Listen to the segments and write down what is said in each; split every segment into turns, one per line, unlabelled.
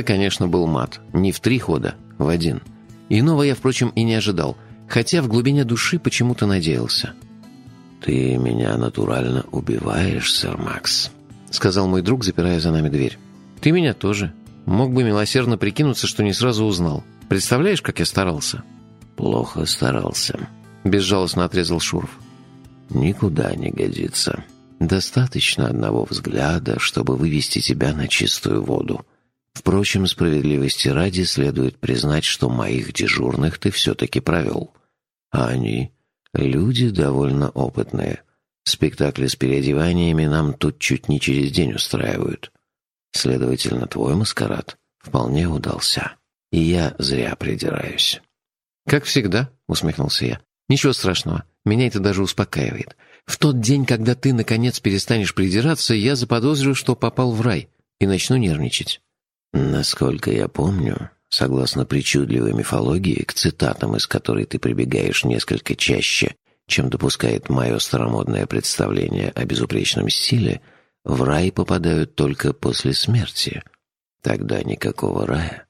Это, конечно, был мат. Не в три хода, в один. Иного я, впрочем, и не ожидал, хотя в глубине души почему-то надеялся.
«Ты меня натурально убиваешь, сэр Макс», —
сказал мой друг, запирая за нами дверь. «Ты меня тоже. Мог бы милосердно прикинуться, что не сразу узнал. Представляешь, как я старался?»
«Плохо старался», —
безжалостно отрезал Шуров.
«Никуда не годится. Достаточно одного взгляда, чтобы вывести тебя на чистую воду. Впрочем, справедливости ради следует признать, что моих дежурных ты все-таки провел. А они — люди довольно опытные. Спектакли с переодеваниями нам тут чуть не через день устраивают. Следовательно, твой маскарад вполне удался. И я зря придираюсь».
«Как всегда», — усмехнулся я. «Ничего страшного. Меня это даже успокаивает. В тот день, когда ты, наконец, перестанешь придираться, я заподозрю, что попал в рай, и начну нервничать».
«Насколько я помню, согласно причудливой мифологии, к цитатам, из которой ты прибегаешь несколько чаще, чем допускает мое старомодное представление о безупречном стиле, в рай попадают только после смерти. Тогда никакого рая.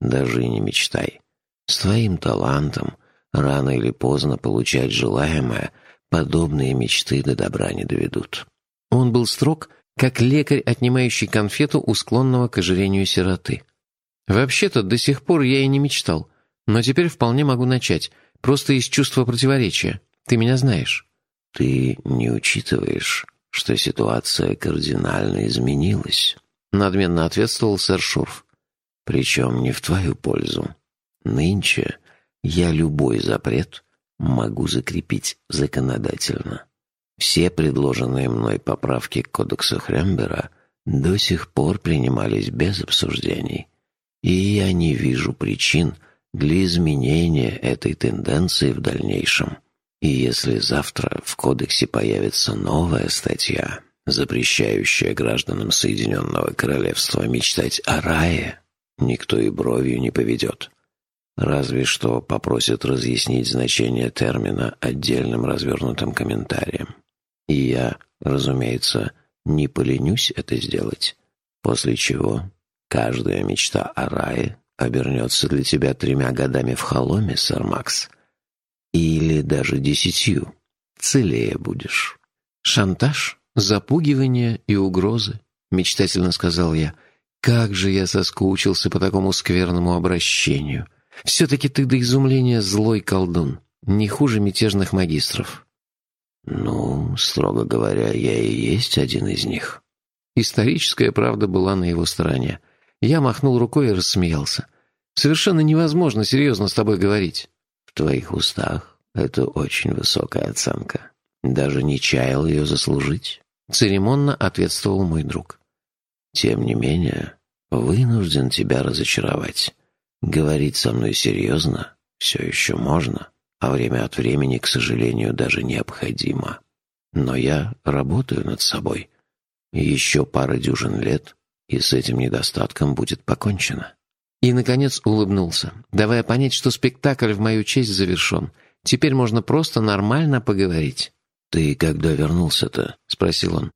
Даже и не мечтай. С твоим талантом рано или поздно получать желаемое подобные мечты до добра не доведут.
Он был строг, как лекарь, отнимающий конфету у склонного к ожирению сироты. Вообще-то до сих пор я и не мечтал, но теперь вполне могу начать, просто из чувства противоречия. Ты меня знаешь.
Ты не учитываешь, что ситуация кардинально изменилась, надменно ответствовал сэр Шурф. Причем не в твою пользу. Нынче я любой запрет могу закрепить законодательно. Все предложенные мной поправки к кодексу Хрембера до сих пор принимались без обсуждений, и я не вижу причин для изменения этой тенденции в дальнейшем. И если завтра в кодексе появится новая статья, запрещающая гражданам Соединенного Королевства мечтать о рае, никто и бровью не поведет. Разве что попросят разъяснить значение термина отдельным развернутым комментарием. И я, разумеется, не поленюсь это сделать. После чего каждая мечта о рае обернется для тебя тремя годами в холоме, сэр Макс. Или даже десятью. Целее будешь.
Шантаж, запугивание и угрозы, мечтательно сказал я. Как же я соскучился по такому скверному обращению. Все-таки ты до изумления злой колдун, не хуже мятежных магистров.
Ну, строго говоря, я и есть один из них.
Историческая правда была на его стороне. Я махнул рукой и рассмеялся. Совершенно невозможно серьезно с тобой говорить.
В твоих устах это очень высокая оценка. Даже не чаял ее заслужить.
Церемонно ответствовал мой друг.
Тем не менее, вынужден тебя разочаровать. Говорить со мной серьезно все еще можно, а время от времени, к сожалению, даже необходимо. Но я работаю над собой. Еще пара дюжин лет, и с этим недостатком будет покончено.
И, наконец, улыбнулся, давая понять, что спектакль в мою честь завершен. Теперь можно просто нормально поговорить.
«Ты когда вернулся-то?» — спросил он.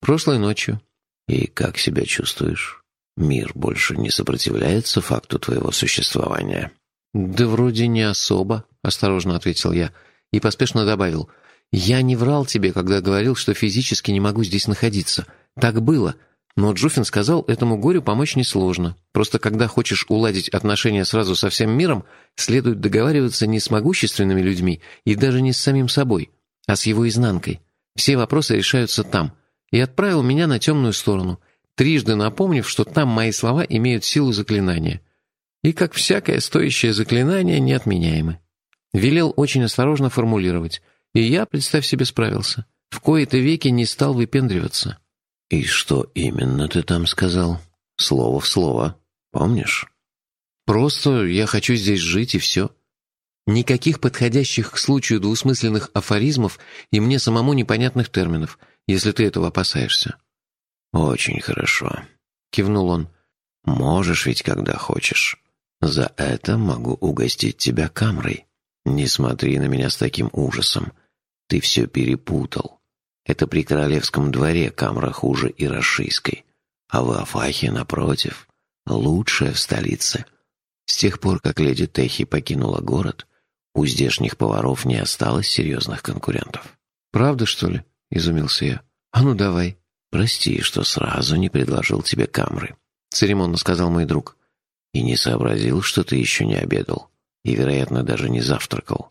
«Прошлой ночью».
«И как себя чувствуешь?» Мир больше не сопротивляется факту твоего существования?»
«Да вроде не особо», — осторожно ответил я и поспешно добавил. «Я не врал тебе, когда говорил, что физически не могу здесь находиться. Так было. Но Джуфин сказал, этому горю помочь несложно. Просто когда хочешь уладить отношения сразу со всем миром, следует договариваться не с могущественными людьми и даже не с самим собой, а с его изнанкой. Все вопросы решаются там. И отправил меня на темную сторону — трижды напомнив, что там мои слова имеют силу заклинания. И, как всякое стоящее заклинание, неотменяемы. Велел очень осторожно формулировать. И я, представь себе, справился. В кои-то веки не стал выпендриваться.
«И что именно ты там сказал? Слово в слово. Помнишь?»
«Просто я хочу здесь жить, и все. Никаких подходящих к случаю двусмысленных афоризмов и мне самому непонятных терминов, если ты этого опасаешься.
«Очень хорошо», — кивнул он. «Можешь ведь, когда хочешь. За это могу угостить тебя камрой. Не смотри на меня с таким ужасом. Ты все перепутал. Это при королевском дворе камра хуже и расшийской. А в Афахе, напротив, лучшая в столице. С тех пор, как леди Техи покинула город, у здешних поваров не осталось серьезных конкурентов.
«Правда, что ли?» — изумился я. «А ну, давай».
«Прости, что сразу не предложил тебе камры», —
церемонно сказал мой друг.
«И не сообразил, что ты еще не обедал, и, вероятно, даже не завтракал.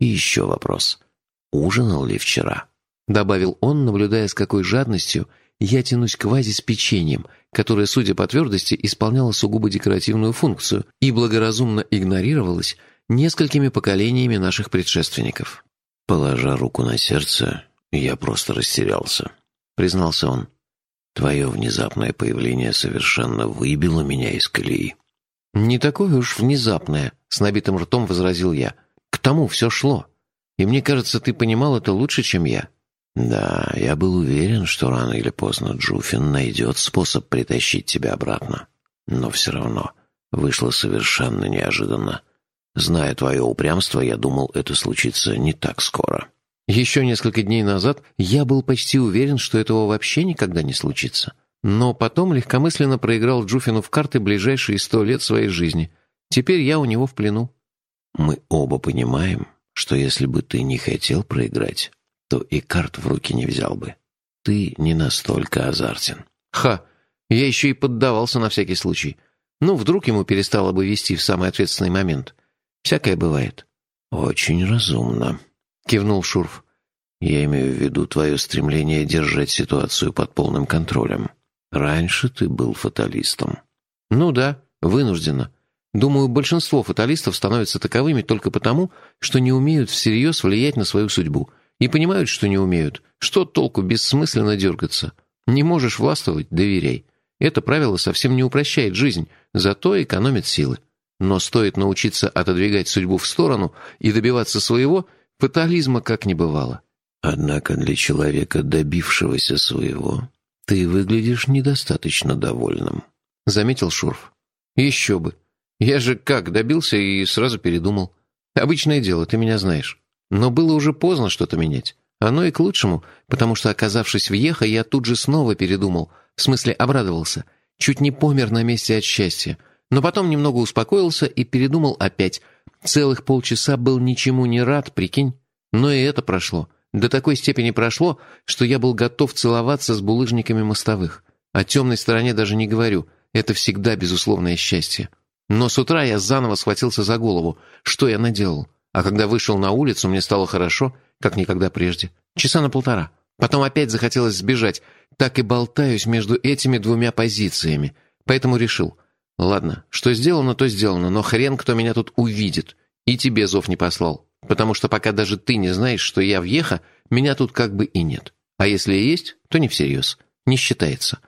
И еще вопрос. Ужинал ли вчера?»
Добавил он, наблюдая, с какой жадностью я тянусь к вазе с печеньем, которое, судя по твердости, исполняло сугубо декоративную функцию и благоразумно игнорировалось несколькими поколениями наших предшественников.
Положа руку на сердце, я просто растерялся, признался он. Твое внезапное появление совершенно выбило меня из колеи.
«Не такое уж внезапное», — с набитым ртом возразил я. «К тому все шло. И мне кажется, ты понимал это лучше, чем я».
«Да, я был уверен, что рано или поздно Джуфин найдет способ притащить тебя обратно. Но все равно вышло совершенно неожиданно. Зная твое упрямство, я думал, это случится не так скоро».
Еще несколько дней назад я был почти уверен, что этого вообще никогда не случится. Но потом легкомысленно проиграл Джуфину в карты ближайшие сто лет своей жизни. Теперь я у него в плену.
Мы оба понимаем, что если бы ты не хотел проиграть, то и карт в руки не взял бы. Ты не настолько азартен.
Ха! Я еще и поддавался на всякий случай. Ну, вдруг ему перестало бы вести в самый ответственный момент. Всякое бывает.
Очень разумно, кивнул Шурф. Я имею в виду твое стремление держать ситуацию под полным контролем. Раньше ты был фаталистом.
Ну да, вынужденно. Думаю, большинство фаталистов становятся таковыми только потому, что не умеют всерьез влиять на свою судьбу. И понимают, что не умеют. Что толку бессмысленно дергаться? Не можешь властвовать – доверяй. Это правило совсем не упрощает жизнь, зато экономит силы. Но стоит научиться отодвигать судьбу в сторону и добиваться своего, фатализма как не бывало.
Однако для человека, добившегося своего, ты выглядишь недостаточно довольным, —
заметил Шурф. Еще бы. Я же как, добился и сразу передумал. Обычное дело, ты меня знаешь. Но было уже поздно что-то менять. Оно и к лучшему, потому что, оказавшись в Ехо, я тут же снова передумал. В смысле, обрадовался. Чуть не помер на месте от счастья. Но потом немного успокоился и передумал опять. Целых полчаса был ничему не рад, прикинь. Но и это прошло. До такой степени прошло, что я был готов целоваться с булыжниками мостовых. О темной стороне даже не говорю. Это всегда безусловное счастье. Но с утра я заново схватился за голову. Что я наделал? А когда вышел на улицу, мне стало хорошо, как никогда прежде. Часа на полтора. Потом опять захотелось сбежать. Так и болтаюсь между этими двумя позициями. Поэтому решил. Ладно, что сделано, то сделано, но хрен кто меня тут увидит. И тебе зов не послал. Потому что пока даже ты не знаешь, что я въеха, меня тут как бы и нет. А если и есть, то не всерьез. Не считается.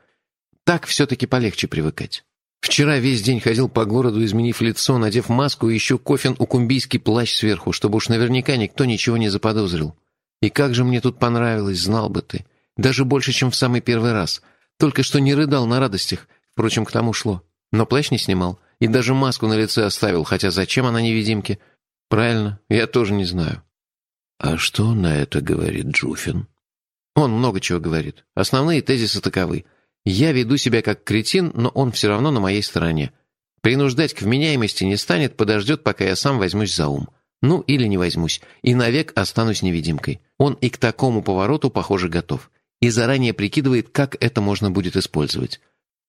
Так все-таки полегче привыкать. Вчера весь день ходил по городу, изменив лицо, надев маску и еще кофен укумбийский плащ сверху, чтобы уж наверняка никто ничего не заподозрил. И как же мне тут понравилось, знал бы ты. Даже больше, чем в самый первый раз. Только что не рыдал на радостях, впрочем, к тому шло. Но плащ не снимал. И даже маску на лице оставил, хотя зачем она невидимке? Правильно, я тоже не знаю.
А что на это говорит Джуфин?
Он много чего говорит. Основные тезисы таковы. Я веду себя как кретин, но он все равно на моей стороне. Принуждать к вменяемости не станет, подождет, пока я сам возьмусь за ум. Ну, или не возьмусь, и навек останусь невидимкой. Он и к такому повороту, похоже, готов. И заранее прикидывает, как это можно будет использовать.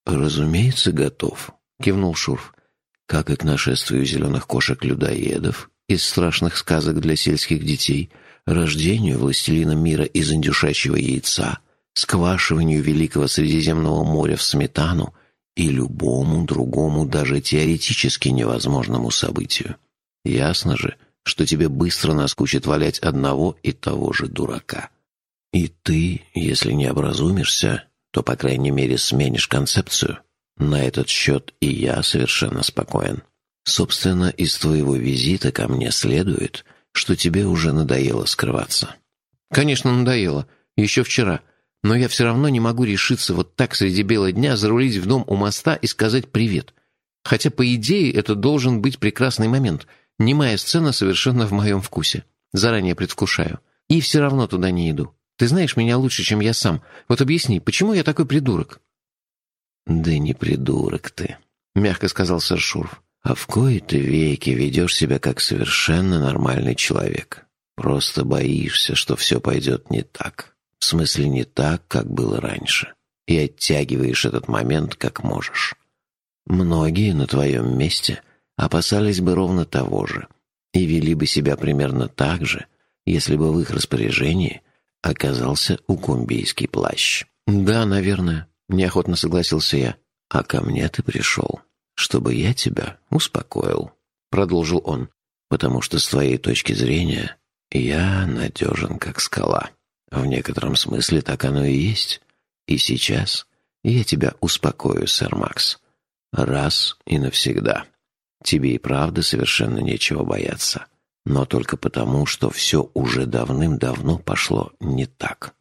«Разумеется, готов», — кивнул Шурф. «Как и к нашествию зеленых кошек-людоедов, из страшных сказок для сельских детей, рождению властелина мира из индюшачьего яйца, сквашиванию Великого Средиземного моря в сметану и любому другому даже теоретически невозможному событию. Ясно же, что тебе быстро наскучит валять одного и того же дурака. И ты, если не образумишься, то, по крайней мере, сменишь концепцию. На этот счет и я совершенно спокоен. Собственно, из твоего визита ко мне следует, что тебе уже надоело скрываться.
Конечно, надоело. Еще вчера. Но я все равно не могу решиться вот так среди бела дня зарулить в дом у моста и сказать «привет». Хотя, по идее, это должен быть прекрасный момент. Немая сцена совершенно в моем вкусе. Заранее предвкушаю. И все равно туда не иду. Ты знаешь меня лучше, чем я сам. Вот объясни, почему я такой придурок?»
«Да не придурок ты»,
мягко сказал сэр Шурф.
«А в кои-то веки ведешь себя как совершенно нормальный человек. Просто боишься, что все пойдет не так. В смысле, не так, как было раньше. И оттягиваешь этот момент как можешь. Многие на твоем месте опасались бы ровно того же и вели бы себя примерно так же, если бы в их распоряжении оказался укумбийский плащ.
«Да, наверное», — неохотно согласился я.
«А ко мне ты пришел, чтобы я тебя успокоил», — продолжил он, «потому что с твоей точки зрения я надежен, как скала. В некотором смысле так оно и есть. И сейчас я тебя успокою, сэр Макс. Раз и навсегда. Тебе и правда совершенно нечего бояться но только потому, что все уже давным-давно пошло не так.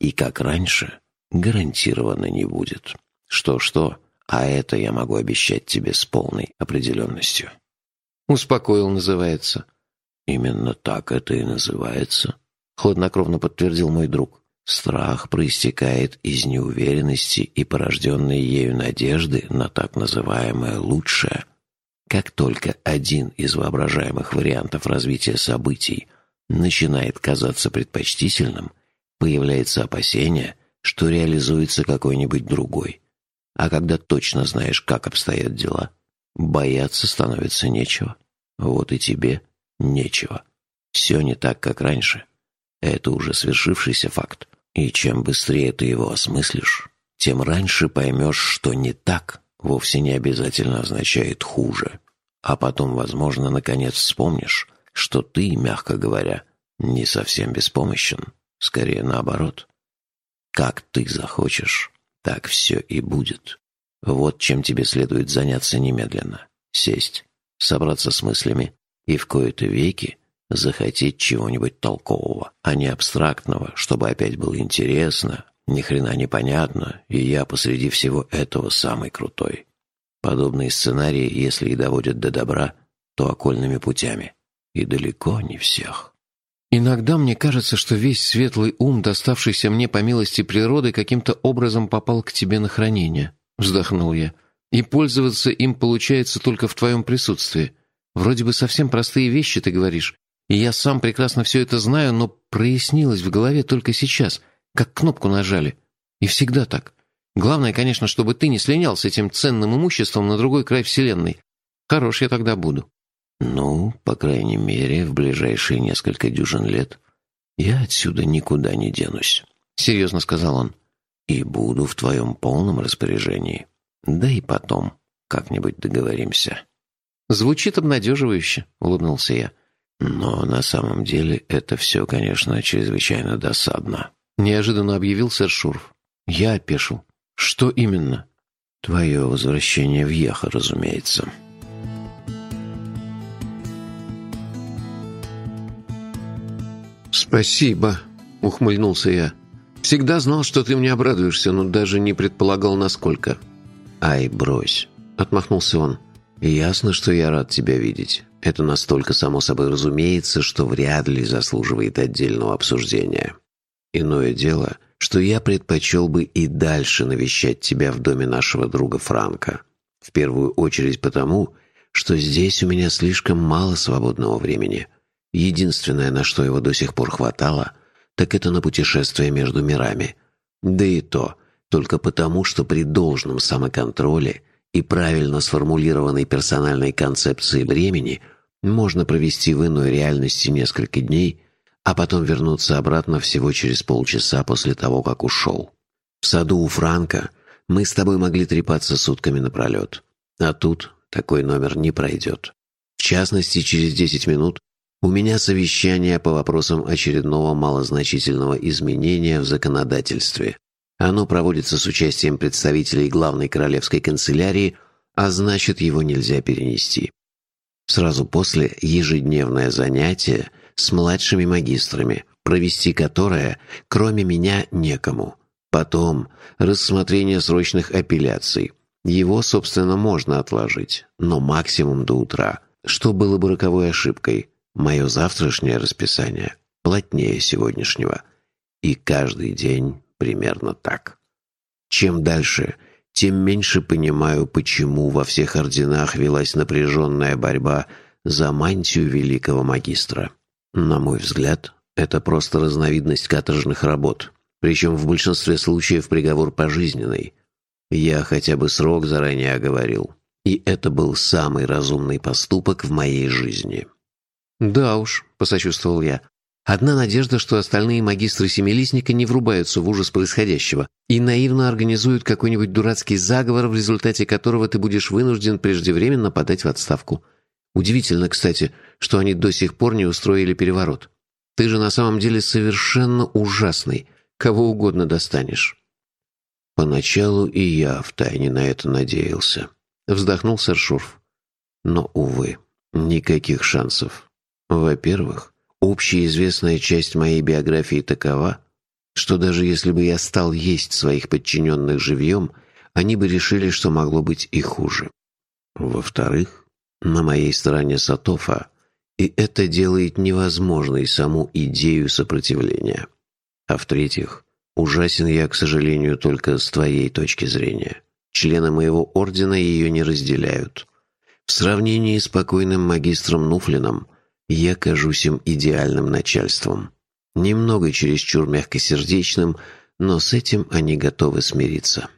И как раньше, гарантированно не будет. Что-что, а это я могу обещать тебе с полной определенностью.
«Успокоил» называется.
«Именно так это и называется», — хладнокровно подтвердил мой друг. «Страх проистекает из неуверенности и порожденной ею надежды на так называемое «лучшее», как только один из воображаемых вариантов развития событий начинает казаться предпочтительным, появляется опасение, что реализуется какой-нибудь другой. А когда точно знаешь, как обстоят дела, бояться становится нечего. Вот и тебе нечего. Все не так, как раньше. Это уже свершившийся факт. И чем быстрее ты его осмыслишь, тем раньше поймешь, что не так, вовсе не обязательно означает хуже. А потом, возможно, наконец вспомнишь, что ты, мягко говоря, не совсем беспомощен. Скорее наоборот. Как ты захочешь, так все и будет. Вот чем тебе следует заняться немедленно. Сесть, собраться с мыслями и в кои-то веки захотеть чего-нибудь толкового, а не абстрактного, чтобы опять было интересно, ни хрена непонятно, и я посреди всего этого самый крутой. Подобные сценарии, если и доводят до добра, то окольными путями. И далеко не всех.
Иногда мне кажется, что весь светлый ум, доставшийся мне по милости природы, каким-то образом попал к тебе на хранение. Вздохнул я. И пользоваться им получается только в твоем присутствии. Вроде бы совсем простые вещи ты говоришь. И я сам прекрасно все это знаю, но прояснилось в голове только сейчас, как кнопку нажали. И всегда так. Главное, конечно, чтобы ты не слинял с этим ценным имуществом на другой край Вселенной. Хорош я тогда буду».
«Ну, по крайней мере, в ближайшие несколько дюжин лет я отсюда никуда не денусь», — серьезно сказал он. «И буду в твоем полном распоряжении. Да и потом как-нибудь договоримся».
«Звучит обнадеживающе», — улыбнулся я.
«Но на самом деле это все, конечно, чрезвычайно досадно», —
неожиданно объявил сэр Шурф. Я опешил. «Что именно?»
«Твое возвращение в Яха, разумеется».
«Спасибо», — ухмыльнулся я. «Всегда знал, что ты мне обрадуешься, но даже не предполагал, насколько».
«Ай, брось», — отмахнулся он. «Ясно, что я рад тебя видеть. Это настолько само собой разумеется, что вряд ли заслуживает отдельного обсуждения. Иное дело — что я предпочел бы и дальше навещать тебя в доме нашего друга Франка. В первую очередь потому, что здесь у меня слишком мало свободного времени. Единственное, на что его до сих пор хватало, так это на путешествие между мирами. Да и то только потому, что при должном самоконтроле и правильно сформулированной персональной концепции времени можно провести в иной реальности несколько дней – а потом вернуться обратно всего через полчаса после того, как ушел. В саду у Франка мы с тобой могли трепаться сутками напролет, а тут такой номер не пройдет. В частности, через 10 минут у меня совещание по вопросам очередного малозначительного изменения в законодательстве. Оно проводится с участием представителей главной королевской канцелярии, а значит, его нельзя перенести. Сразу после ежедневное занятие с младшими магистрами, провести которое, кроме меня, некому. Потом рассмотрение срочных апелляций. Его, собственно, можно отложить, но максимум до утра, что было бы роковой ошибкой. Мое завтрашнее расписание плотнее сегодняшнего. И каждый день примерно так. Чем дальше, тем меньше понимаю, почему во всех орденах велась напряженная борьба за мантию великого магистра. На мой взгляд, это просто разновидность каторжных работ, причем в большинстве случаев приговор пожизненный. Я хотя бы срок заранее оговорил, и это был самый разумный поступок в моей жизни.
«Да уж», — посочувствовал я, Одна надежда, что остальные магистры Семилистника не врубаются в ужас происходящего и наивно организуют какой-нибудь дурацкий заговор, в результате которого ты будешь вынужден преждевременно подать в отставку. Удивительно, кстати, что они до сих пор не устроили переворот. Ты же на самом деле совершенно ужасный. Кого угодно достанешь.
Поначалу и я втайне на это надеялся. Вздохнул сэр Шурф. Но, увы, никаких шансов. Во-первых, Общеизвестная часть моей биографии такова, что даже если бы я стал есть своих подчиненных живьем, они бы решили, что могло быть и хуже. Во-вторых, на моей стороне Сатофа, и это делает невозможной саму идею сопротивления. А в-третьих, ужасен я, к сожалению, только с твоей точки зрения. Члены моего ордена ее не разделяют. В сравнении с покойным магистром Нуфлином – я кажусь им идеальным начальством. Немного чересчур мягкосердечным, но с этим они готовы смириться.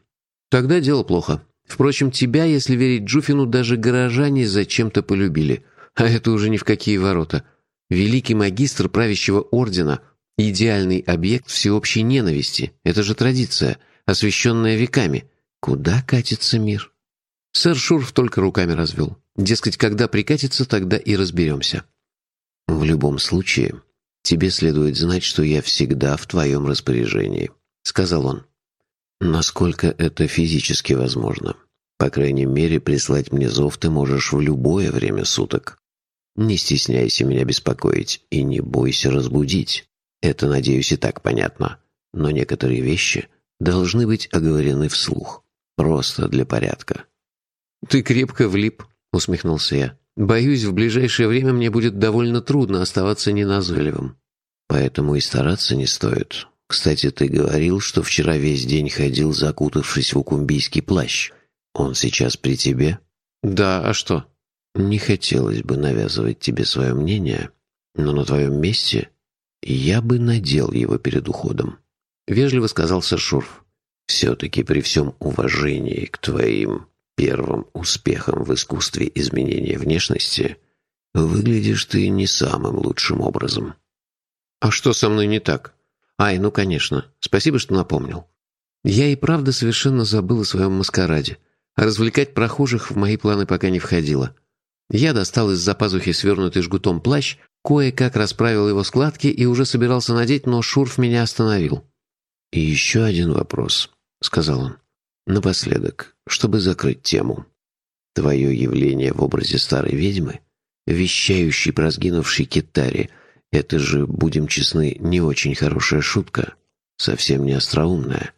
Тогда дело плохо. Впрочем, тебя, если верить Джуфину, даже горожане зачем-то полюбили. А это уже ни в какие ворота. Великий магистр правящего ордена – идеальный объект всеобщей ненависти. Это же традиция, освященная веками. Куда катится мир? Сэр Шурф только руками развел. Дескать, когда прикатится, тогда и разберемся.
В любом случае, тебе следует знать, что я всегда в твоем распоряжении», — сказал он. «Насколько это физически возможно. По крайней мере, прислать мне зов ты можешь в любое время суток. Не стесняйся меня беспокоить и не бойся разбудить. Это, надеюсь, и так понятно. Но некоторые вещи должны быть оговорены вслух. Просто для порядка».
«Ты крепко влип», — усмехнулся я. Боюсь, в ближайшее время мне будет довольно трудно оставаться неназойливым.
Поэтому и стараться не стоит. Кстати, ты говорил, что вчера весь день ходил, закутавшись в укумбийский плащ. Он сейчас при тебе?
Да, а что?
Не хотелось бы навязывать тебе свое мнение, но на твоем месте я бы надел его перед уходом.
Вежливо сказал сэр Шурф.
Все-таки при всем уважении к твоим первым успехом в искусстве изменения внешности, выглядишь ты не самым лучшим образом.
А что со мной не так? Ай, ну конечно. Спасибо, что напомнил. Я и правда совершенно забыл о своем маскараде. А развлекать прохожих в мои планы пока не входило. Я достал из-за пазухи свернутый жгутом плащ, кое-как расправил его складки и уже собирался надеть, но Шурф меня остановил.
«И еще один вопрос», — сказал он. Напоследок, чтобы закрыть тему. Твое явление в образе старой ведьмы, вещающей про сгинувшей китаре, это же, будем честны, не очень хорошая шутка, совсем не остроумная.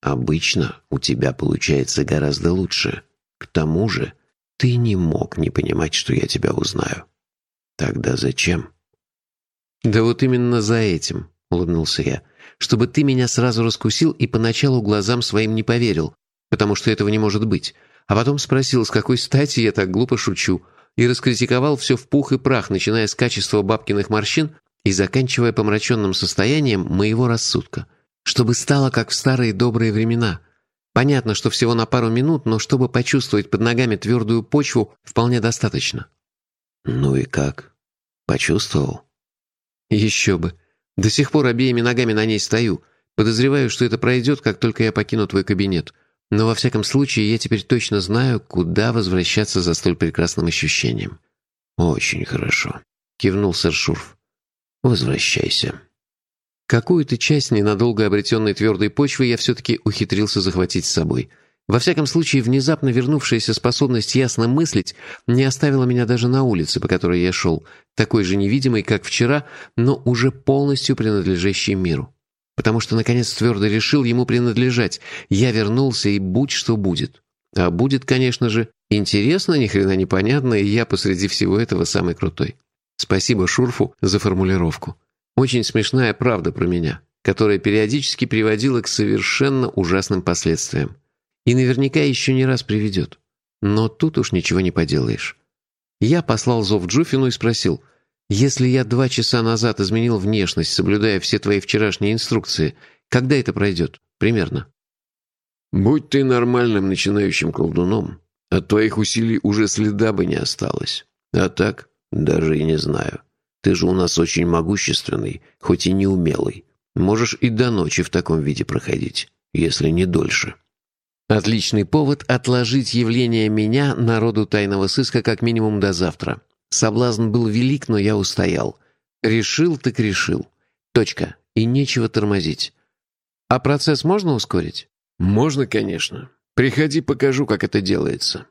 Обычно у тебя получается гораздо лучше. К тому же, ты не мог не понимать, что я тебя узнаю. Тогда зачем?
Да вот именно за этим, улыбнулся я, чтобы ты меня сразу раскусил и поначалу глазам своим не поверил, потому что этого не может быть, а потом спросил, с какой стати я так глупо шучу, и раскритиковал все в пух и прах, начиная с качества бабкиных морщин и заканчивая помраченным состоянием моего рассудка. Чтобы стало, как в старые добрые времена. Понятно, что всего на пару минут, но чтобы почувствовать под ногами твердую почву, вполне достаточно.
«Ну и как? Почувствовал?»
«Еще бы. До сих пор обеими ногами на ней стою. Подозреваю, что это пройдет, как только я покину твой кабинет. Но во всяком случае, я теперь точно знаю, куда возвращаться за столь прекрасным ощущением.
«Очень хорошо», — кивнул сэр Шурф. «Возвращайся».
Какую-то часть ненадолго обретенной твердой почвы я все-таки ухитрился захватить с собой. Во всяком случае, внезапно вернувшаяся способность ясно мыслить не оставила меня даже на улице, по которой я шел, такой же невидимой, как вчера, но уже полностью принадлежащей миру потому что, наконец, твердо решил ему принадлежать. Я вернулся, и будь что будет. А будет, конечно же, интересно, ни хрена непонятно, и я посреди всего этого самый крутой. Спасибо Шурфу за формулировку. Очень смешная правда про меня, которая периодически приводила к совершенно ужасным последствиям. И наверняка еще не раз приведет. Но тут уж ничего не поделаешь. Я послал зов Джуфину и спросил, «Если я два часа назад изменил внешность, соблюдая все твои вчерашние инструкции, когда это пройдет? Примерно?»
«Будь ты нормальным начинающим колдуном, от твоих усилий уже следа бы не осталось. А так, даже и не знаю. Ты же у нас очень могущественный, хоть и неумелый. Можешь и до ночи в таком виде проходить, если не дольше».
Отличный повод отложить явление меня народу тайного сыска как минимум до завтра. Соблазн был велик, но я устоял. Решил так решил. Точка. И нечего тормозить. А процесс можно ускорить?
Можно, конечно. Приходи, покажу, как это делается.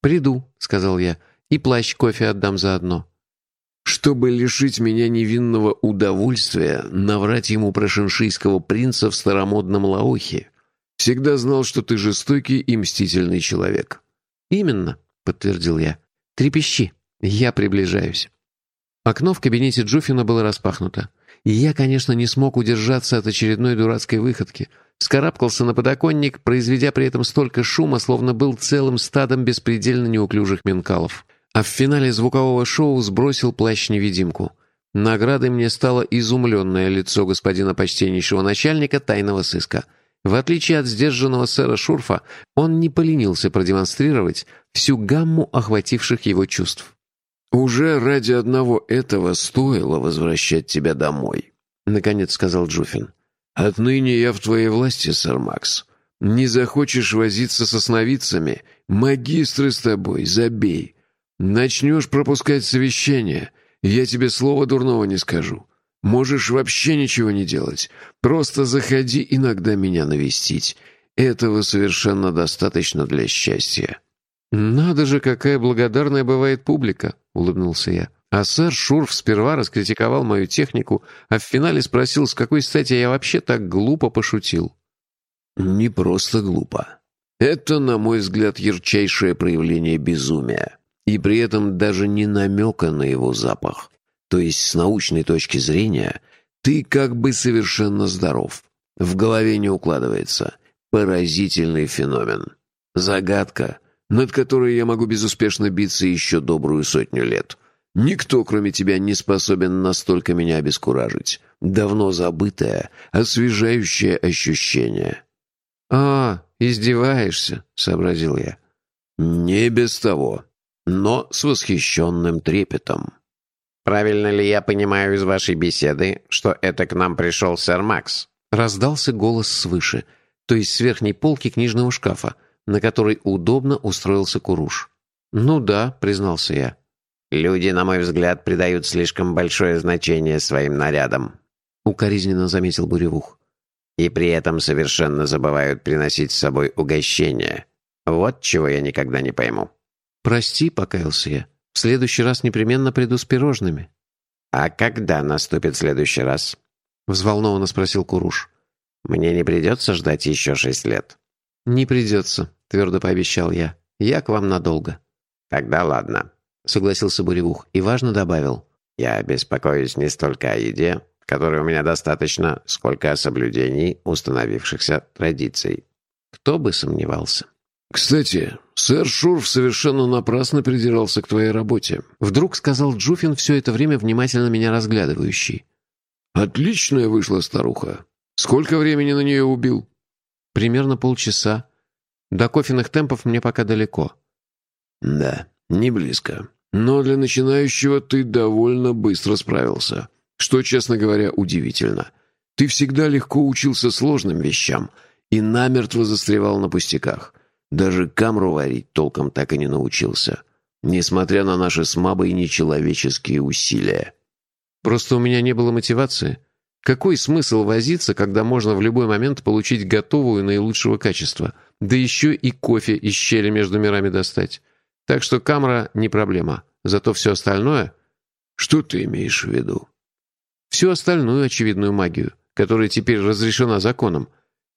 Приду, сказал я, и плащ кофе отдам заодно.
Чтобы лишить меня невинного удовольствия, наврать ему про шиншийского принца в старомодном лаохе. Всегда знал, что ты жестокий и мстительный человек».
«Именно», — подтвердил я. «Трепещи. Я приближаюсь». Окно в кабинете Джуфина было распахнуто. И я, конечно, не смог удержаться от очередной дурацкой выходки. Скарабкался на подоконник, произведя при этом столько шума, словно был целым стадом беспредельно неуклюжих менкалов. А в финале звукового шоу сбросил плащ-невидимку. Наградой мне стало изумленное лицо господина почтеннейшего начальника тайного сыска — в отличие от сдержанного сэра Шурфа, он не поленился продемонстрировать всю гамму охвативших его чувств.
«Уже ради одного этого стоило возвращать тебя домой», — наконец сказал Джуфин. «Отныне я в твоей власти, сэр Макс. Не захочешь возиться со сновидцами, магистры с тобой, забей. Начнешь пропускать совещания, я тебе слова дурного не скажу. Можешь вообще ничего не делать. Просто заходи иногда меня навестить. Этого совершенно достаточно для счастья».
«Надо же, какая благодарная бывает публика», — улыбнулся я. А сэр Шурф сперва раскритиковал мою технику, а в финале спросил, с какой стати я вообще так глупо пошутил.
«Не просто глупо. Это, на мой взгляд, ярчайшее проявление безумия. И при этом даже не намека на его запах. То есть с научной точки зрения ты как бы совершенно здоров. В голове не укладывается. Поразительный феномен. Загадка, над которой я могу безуспешно биться еще добрую сотню лет. Никто, кроме тебя, не способен настолько меня обескуражить. Давно забытое, освежающее ощущение.
«А, издеваешься», — сообразил я.
«Не без того, но с восхищенным трепетом».
«Правильно ли я понимаю из вашей беседы, что это к нам пришел сэр Макс?»
Раздался голос свыше, то есть с верхней полки книжного шкафа, на которой удобно устроился Куруш. «Ну да», — признался я.
«Люди, на мой взгляд, придают слишком большое значение своим нарядам», —
укоризненно заметил Буревух.
«И при этом совершенно забывают приносить с собой угощения. Вот чего я никогда не пойму».
«Прости», — покаялся я. В следующий раз непременно приду с пирожными».
«А когда наступит следующий раз?»
— взволнованно спросил Куруш.
«Мне не придется ждать еще шесть лет?»
«Не придется», — твердо пообещал я. «Я к вам надолго».
«Тогда ладно», —
согласился Буревух и важно добавил.
«Я беспокоюсь не столько о еде, которой у меня достаточно, сколько о соблюдении установившихся традиций».
Кто бы сомневался.
«Кстати, сэр Шурф совершенно напрасно придирался к твоей работе»,
вдруг сказал Джуфин, все это время внимательно меня разглядывающий.
«Отличная вышла старуха. Сколько времени на нее убил?»
«Примерно полчаса. До кофейных темпов мне пока далеко».
«Да, не близко. Но для начинающего ты довольно быстро справился. Что, честно говоря, удивительно. Ты всегда легко учился сложным вещам и намертво застревал на пустяках». Даже камру варить толком так и не научился, несмотря на наши с Мабой нечеловеческие усилия.
Просто у меня не было мотивации. Какой смысл возиться, когда можно в любой момент получить готовую наилучшего качества? Да еще и кофе из щели между мирами достать. Так что камера не проблема. Зато все остальное...
Что ты имеешь в виду?
Всю остальную очевидную магию, которая теперь разрешена законом.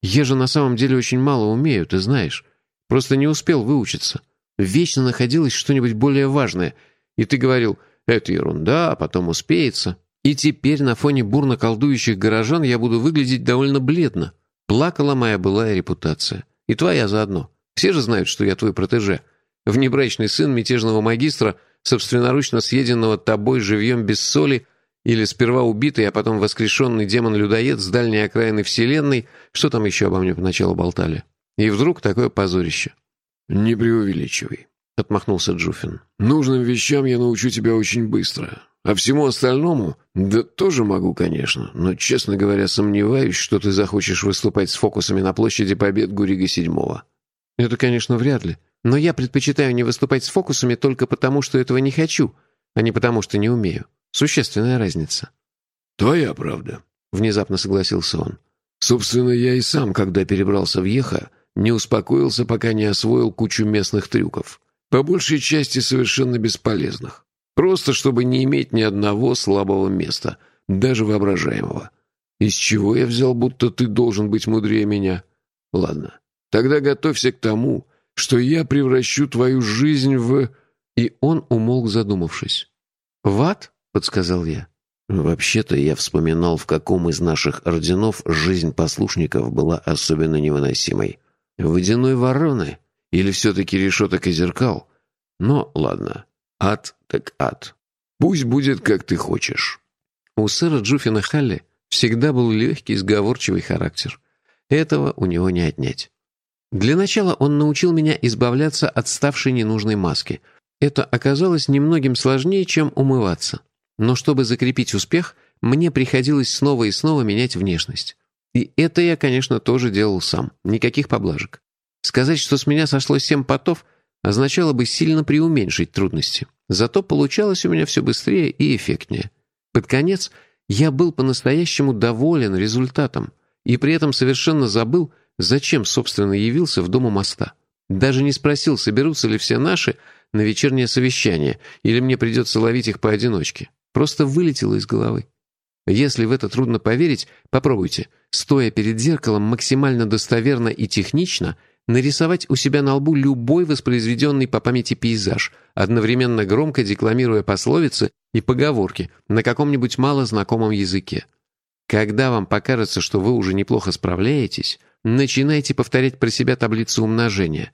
Я же на самом деле очень мало умею, ты знаешь. Просто не успел выучиться. Вечно находилось что-нибудь более важное. И ты говорил, это ерунда, а потом успеется. И теперь на фоне бурно колдующих горожан я буду выглядеть довольно бледно. Плакала моя былая репутация. И твоя заодно. Все же знают, что я твой протеже. Внебрачный сын мятежного магистра, собственноручно съеденного тобой живьем без соли, или сперва убитый, а потом воскрешенный демон-людоед с дальней окраины вселенной, что там еще обо мне поначалу болтали. И вдруг такое позорище.
«Не преувеличивай», — отмахнулся Джуфин. «Нужным вещам я научу тебя очень быстро. А всему остальному, да тоже могу, конечно, но, честно говоря, сомневаюсь, что ты захочешь выступать с фокусами на площади Побед Гурига Седьмого».
«Это, конечно, вряд ли. Но я предпочитаю не выступать с фокусами только потому, что этого не хочу, а не потому, что не умею. Существенная разница».
«Твоя правда», —
внезапно согласился он.
«Собственно, я и сам, когда перебрался в Еха, не успокоился, пока не освоил кучу местных трюков. По большей части совершенно бесполезных. Просто чтобы не иметь ни одного слабого места, даже воображаемого. Из чего я взял, будто ты должен быть мудрее меня? Ладно, тогда готовься к тому, что я превращу твою жизнь в...»
И он умолк, задумавшись. «В ад?» — подсказал я.
Вообще-то я вспоминал, в каком из наших орденов жизнь послушников была особенно невыносимой. Водяной вороны? Или все-таки решеток и зеркал? Но ладно, ад так ад. Пусть будет, как ты хочешь.
У сэра Джуфина Халли всегда был легкий, сговорчивый характер. Этого у него не отнять. Для начала он научил меня избавляться от ставшей ненужной маски. Это оказалось немногим сложнее, чем умываться. Но чтобы закрепить успех, мне приходилось снова и снова менять внешность. И это я, конечно, тоже делал сам. Никаких поблажек. Сказать, что с меня сошло семь потов, означало бы сильно преуменьшить трудности. Зато получалось у меня все быстрее и эффектнее. Под конец я был по-настоящему доволен результатом и при этом совершенно забыл, зачем, собственно, явился в Дом у моста. Даже не спросил, соберутся ли все наши на вечернее совещание, или мне придется ловить их поодиночке. Просто вылетело из головы. Если в это трудно поверить, попробуйте, стоя перед зеркалом максимально достоверно и технично, нарисовать у себя на лбу любой воспроизведенный по памяти пейзаж, одновременно громко декламируя пословицы и поговорки на каком-нибудь малознакомом языке. Когда вам покажется, что вы уже неплохо справляетесь, начинайте повторять про себя таблицу умножения.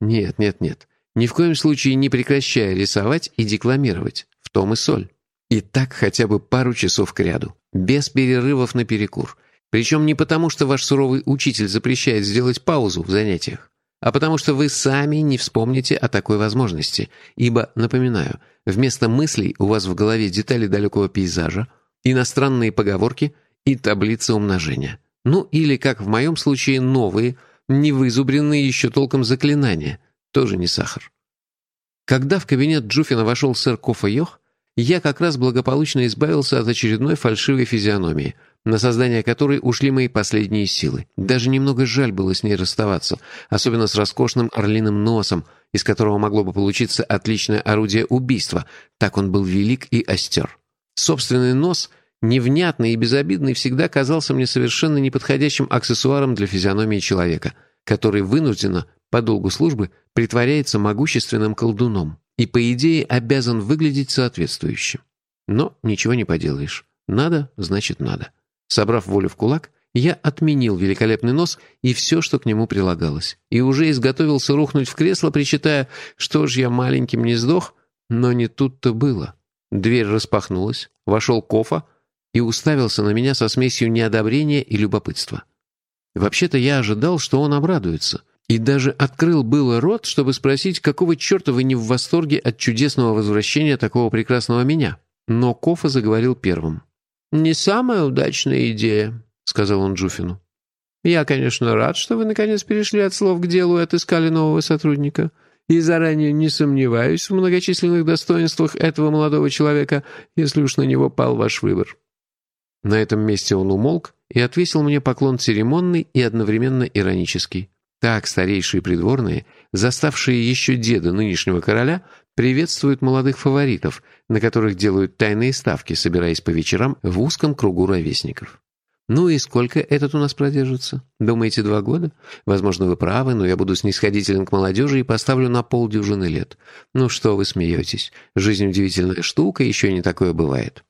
Нет, нет, нет. Ни в коем случае не прекращая рисовать и декламировать. В том и соль. И так хотя бы пару часов кряду, без перерывов на перекур. Причем не потому, что ваш суровый учитель запрещает сделать паузу в занятиях, а потому что вы сами не вспомните о такой возможности. Ибо, напоминаю, вместо мыслей у вас в голове детали далекого пейзажа, иностранные поговорки и таблица умножения. Ну или, как в моем случае, новые, невызубренные еще толком заклинания. Тоже не сахар. Когда в кабинет Джуфина вошел сэр Кофа Йох, я как раз благополучно избавился от очередной фальшивой физиономии, на создание которой ушли мои последние силы. Даже немного жаль было с ней расставаться, особенно с роскошным орлиным носом, из которого могло бы получиться отличное орудие убийства, так он был велик и остер. Собственный нос, невнятный и безобидный, всегда казался мне совершенно неподходящим аксессуаром для физиономии человека, который вынужденно, по долгу службы, притворяется могущественным колдуном и, по идее, обязан выглядеть соответствующим. Но ничего не поделаешь. Надо, значит надо. Собрав волю в кулак, я отменил великолепный нос и все, что к нему прилагалось, и уже изготовился рухнуть в кресло, причитая, что ж я маленьким не сдох, но не тут-то было. Дверь распахнулась, вошел Кофа и уставился на меня со смесью неодобрения и любопытства. Вообще-то я ожидал, что он обрадуется, и даже открыл было рот, чтобы спросить, какого черта вы не в восторге от чудесного возвращения такого прекрасного меня. Но Кофа заговорил первым. «Не самая удачная идея», — сказал он Джуфину. «Я, конечно, рад, что вы наконец перешли от слов к делу и отыскали нового сотрудника. И заранее не сомневаюсь в многочисленных достоинствах этого молодого человека, если уж на него пал ваш выбор». На этом месте он умолк и отвесил мне поклон церемонный и одновременно иронический. Так старейшие придворные, заставшие еще деда нынешнего короля, приветствуют молодых фаворитов, на которых делают тайные ставки, собираясь по вечерам в узком кругу ровесников. Ну и сколько этот у нас продержится? Думаете, два года? Возможно, вы правы, но я буду снисходителен к молодежи и поставлю на полдюжины лет. Ну что вы смеетесь? Жизнь удивительная штука, еще не такое бывает.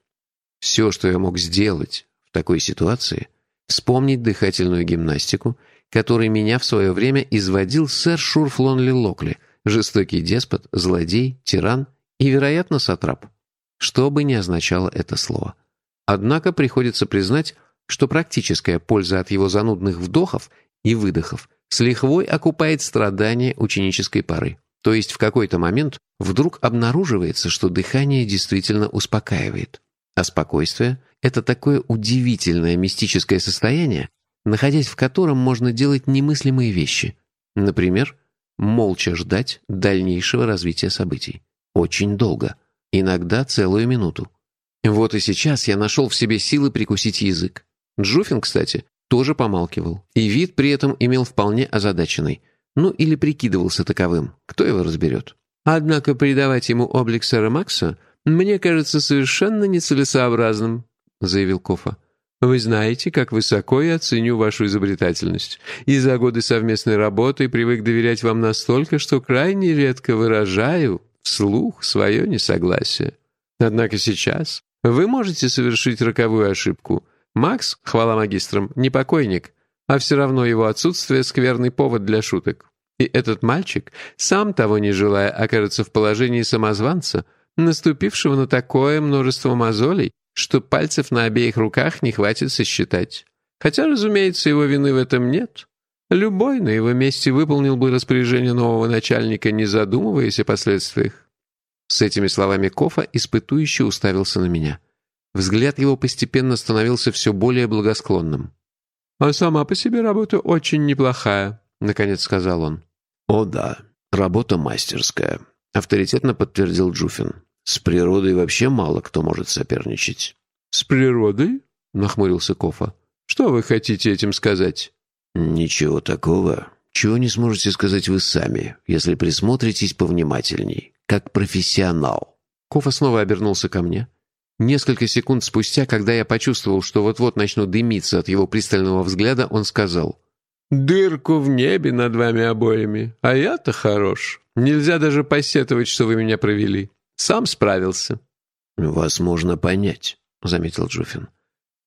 Все, что я мог сделать в такой ситуации, Вспомнить дыхательную гимнастику, которой меня в свое время изводил сэр Шурф Лонли Локли, жестокий деспот, злодей, тиран и, вероятно, сатрап. Что бы ни означало это слово. Однако приходится признать, что практическая польза от его занудных вдохов и выдохов с лихвой окупает страдания ученической поры. То есть в какой-то момент вдруг обнаруживается, что дыхание действительно успокаивает. А спокойствие — это такое удивительное мистическое состояние, находясь в котором можно делать немыслимые вещи. Например, молча ждать дальнейшего развития событий. Очень долго. Иногда целую минуту. Вот и сейчас я нашел в себе силы прикусить язык. Джуфин, кстати, тоже помалкивал. И вид при этом имел вполне озадаченный. Ну или прикидывался таковым. Кто его разберет? Однако придавать ему облик сэра Макса мне кажется совершенно нецелесообразным, заявил Кофа. Вы знаете, как высоко я ценю вашу изобретательность. И за годы совместной работы привык доверять вам настолько, что крайне редко выражаю вслух свое несогласие. Однако сейчас вы можете совершить роковую ошибку. Макс, хвала магистрам, не покойник, а все равно его отсутствие — скверный повод для шуток. И этот мальчик, сам того не желая, окажется в положении самозванца, наступившего на такое множество мозолей, что пальцев на обеих руках не хватит сосчитать. Хотя, разумеется, его вины в этом нет. Любой на его месте выполнил бы распоряжение нового начальника, не задумываясь о последствиях. С этими словами Кофа испытующе уставился на меня. Взгляд его постепенно становился все более благосклонным. «А сама по себе работа очень неплохая», — наконец сказал он.
«О да, работа мастерская», — авторитетно подтвердил Джуфин. С природой вообще мало кто может соперничать.
«С природой?» — нахмурился Кофа. «Что вы хотите этим сказать?»
«Ничего такого, чего не сможете сказать вы сами, если присмотритесь повнимательней, как профессионал».
Кофа снова обернулся ко мне. Несколько секунд спустя, когда я почувствовал, что вот-вот начну дымиться от его пристального взгляда, он сказал. «Дырку в небе над вами обоими, а я-то хорош. Нельзя даже посетовать, что вы меня провели. Сам справился».
«Вас можно понять», — заметил Джуфин.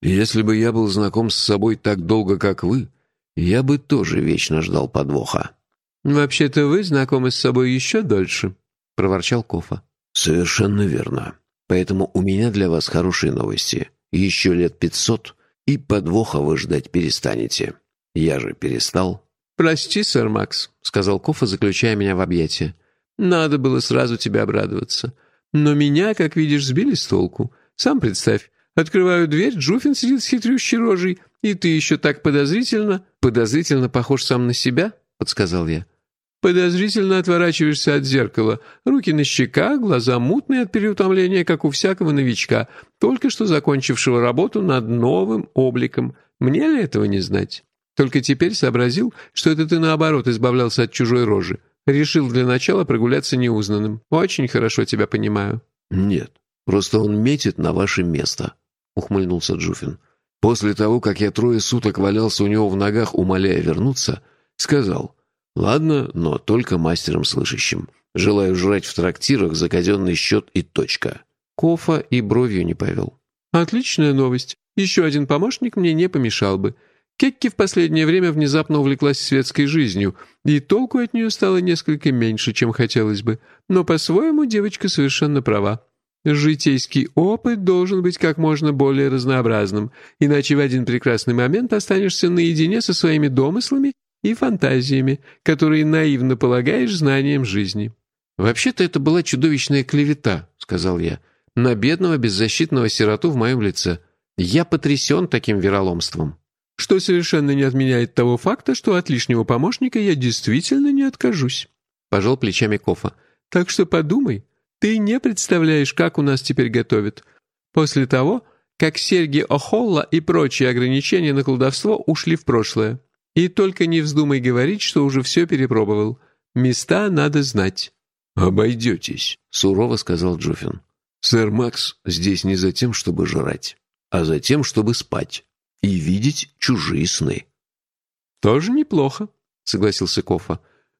«Если бы я был знаком с собой так долго, как вы, я бы тоже вечно ждал подвоха».
«Вообще-то вы знакомы с собой еще дольше», — проворчал Кофа.
«Совершенно верно. Поэтому у меня для вас хорошие новости. Еще лет пятьсот, и подвоха вы ждать перестанете. Я же перестал».
«Прости, сэр Макс», — сказал Кофа, заключая меня в объятия. Надо было сразу тебе обрадоваться. Но меня, как видишь, сбили с толку. Сам представь, открываю дверь, Джуфин сидит с хитрющей рожей, и ты еще так подозрительно... Подозрительно похож сам на себя, подсказал я. Подозрительно отворачиваешься от зеркала. Руки на щеках, глаза мутные от переутомления, как у всякого новичка, только что закончившего работу над новым обликом. Мне ли этого не знать? Только теперь сообразил, что это ты наоборот избавлялся от чужой рожи. Решил для начала прогуляться неузнанным. Очень хорошо тебя понимаю».
«Нет, просто он метит на ваше место», — ухмыльнулся Джуфин.
«После того, как я трое суток валялся у него в ногах, умоляя вернуться, сказал, «Ладно, но только мастером слышащим. Желаю жрать в трактирах за казенный счет и точка».
Кофа и бровью не повел. «Отличная новость. Еще один помощник мне не помешал бы. Кекки в последнее время внезапно увлеклась светской жизнью, и толку от нее стало несколько меньше, чем хотелось бы. Но по-своему девочка совершенно права. Житейский опыт должен быть как можно более разнообразным, иначе в один прекрасный момент останешься наедине со своими домыслами и фантазиями, которые наивно полагаешь знанием жизни. «Вообще-то это была чудовищная клевета», — сказал я, — «на бедного беззащитного сироту в моем лице. Я потрясен таким вероломством» что совершенно не отменяет того факта, что от лишнего помощника я действительно не откажусь», — пожал плечами Кофа. «Так что подумай, ты не представляешь, как у нас теперь готовят. После того, как серьги Охолла и прочие ограничения на колдовство ушли в прошлое. И только не вздумай говорить, что уже все перепробовал. Места надо знать».
«Обойдетесь», — сурово сказал Джуфин. «Сэр Макс здесь не за тем, чтобы жрать, а за тем, чтобы спать» и видеть чужие сны.
«Тоже неплохо», — согласился Кофа.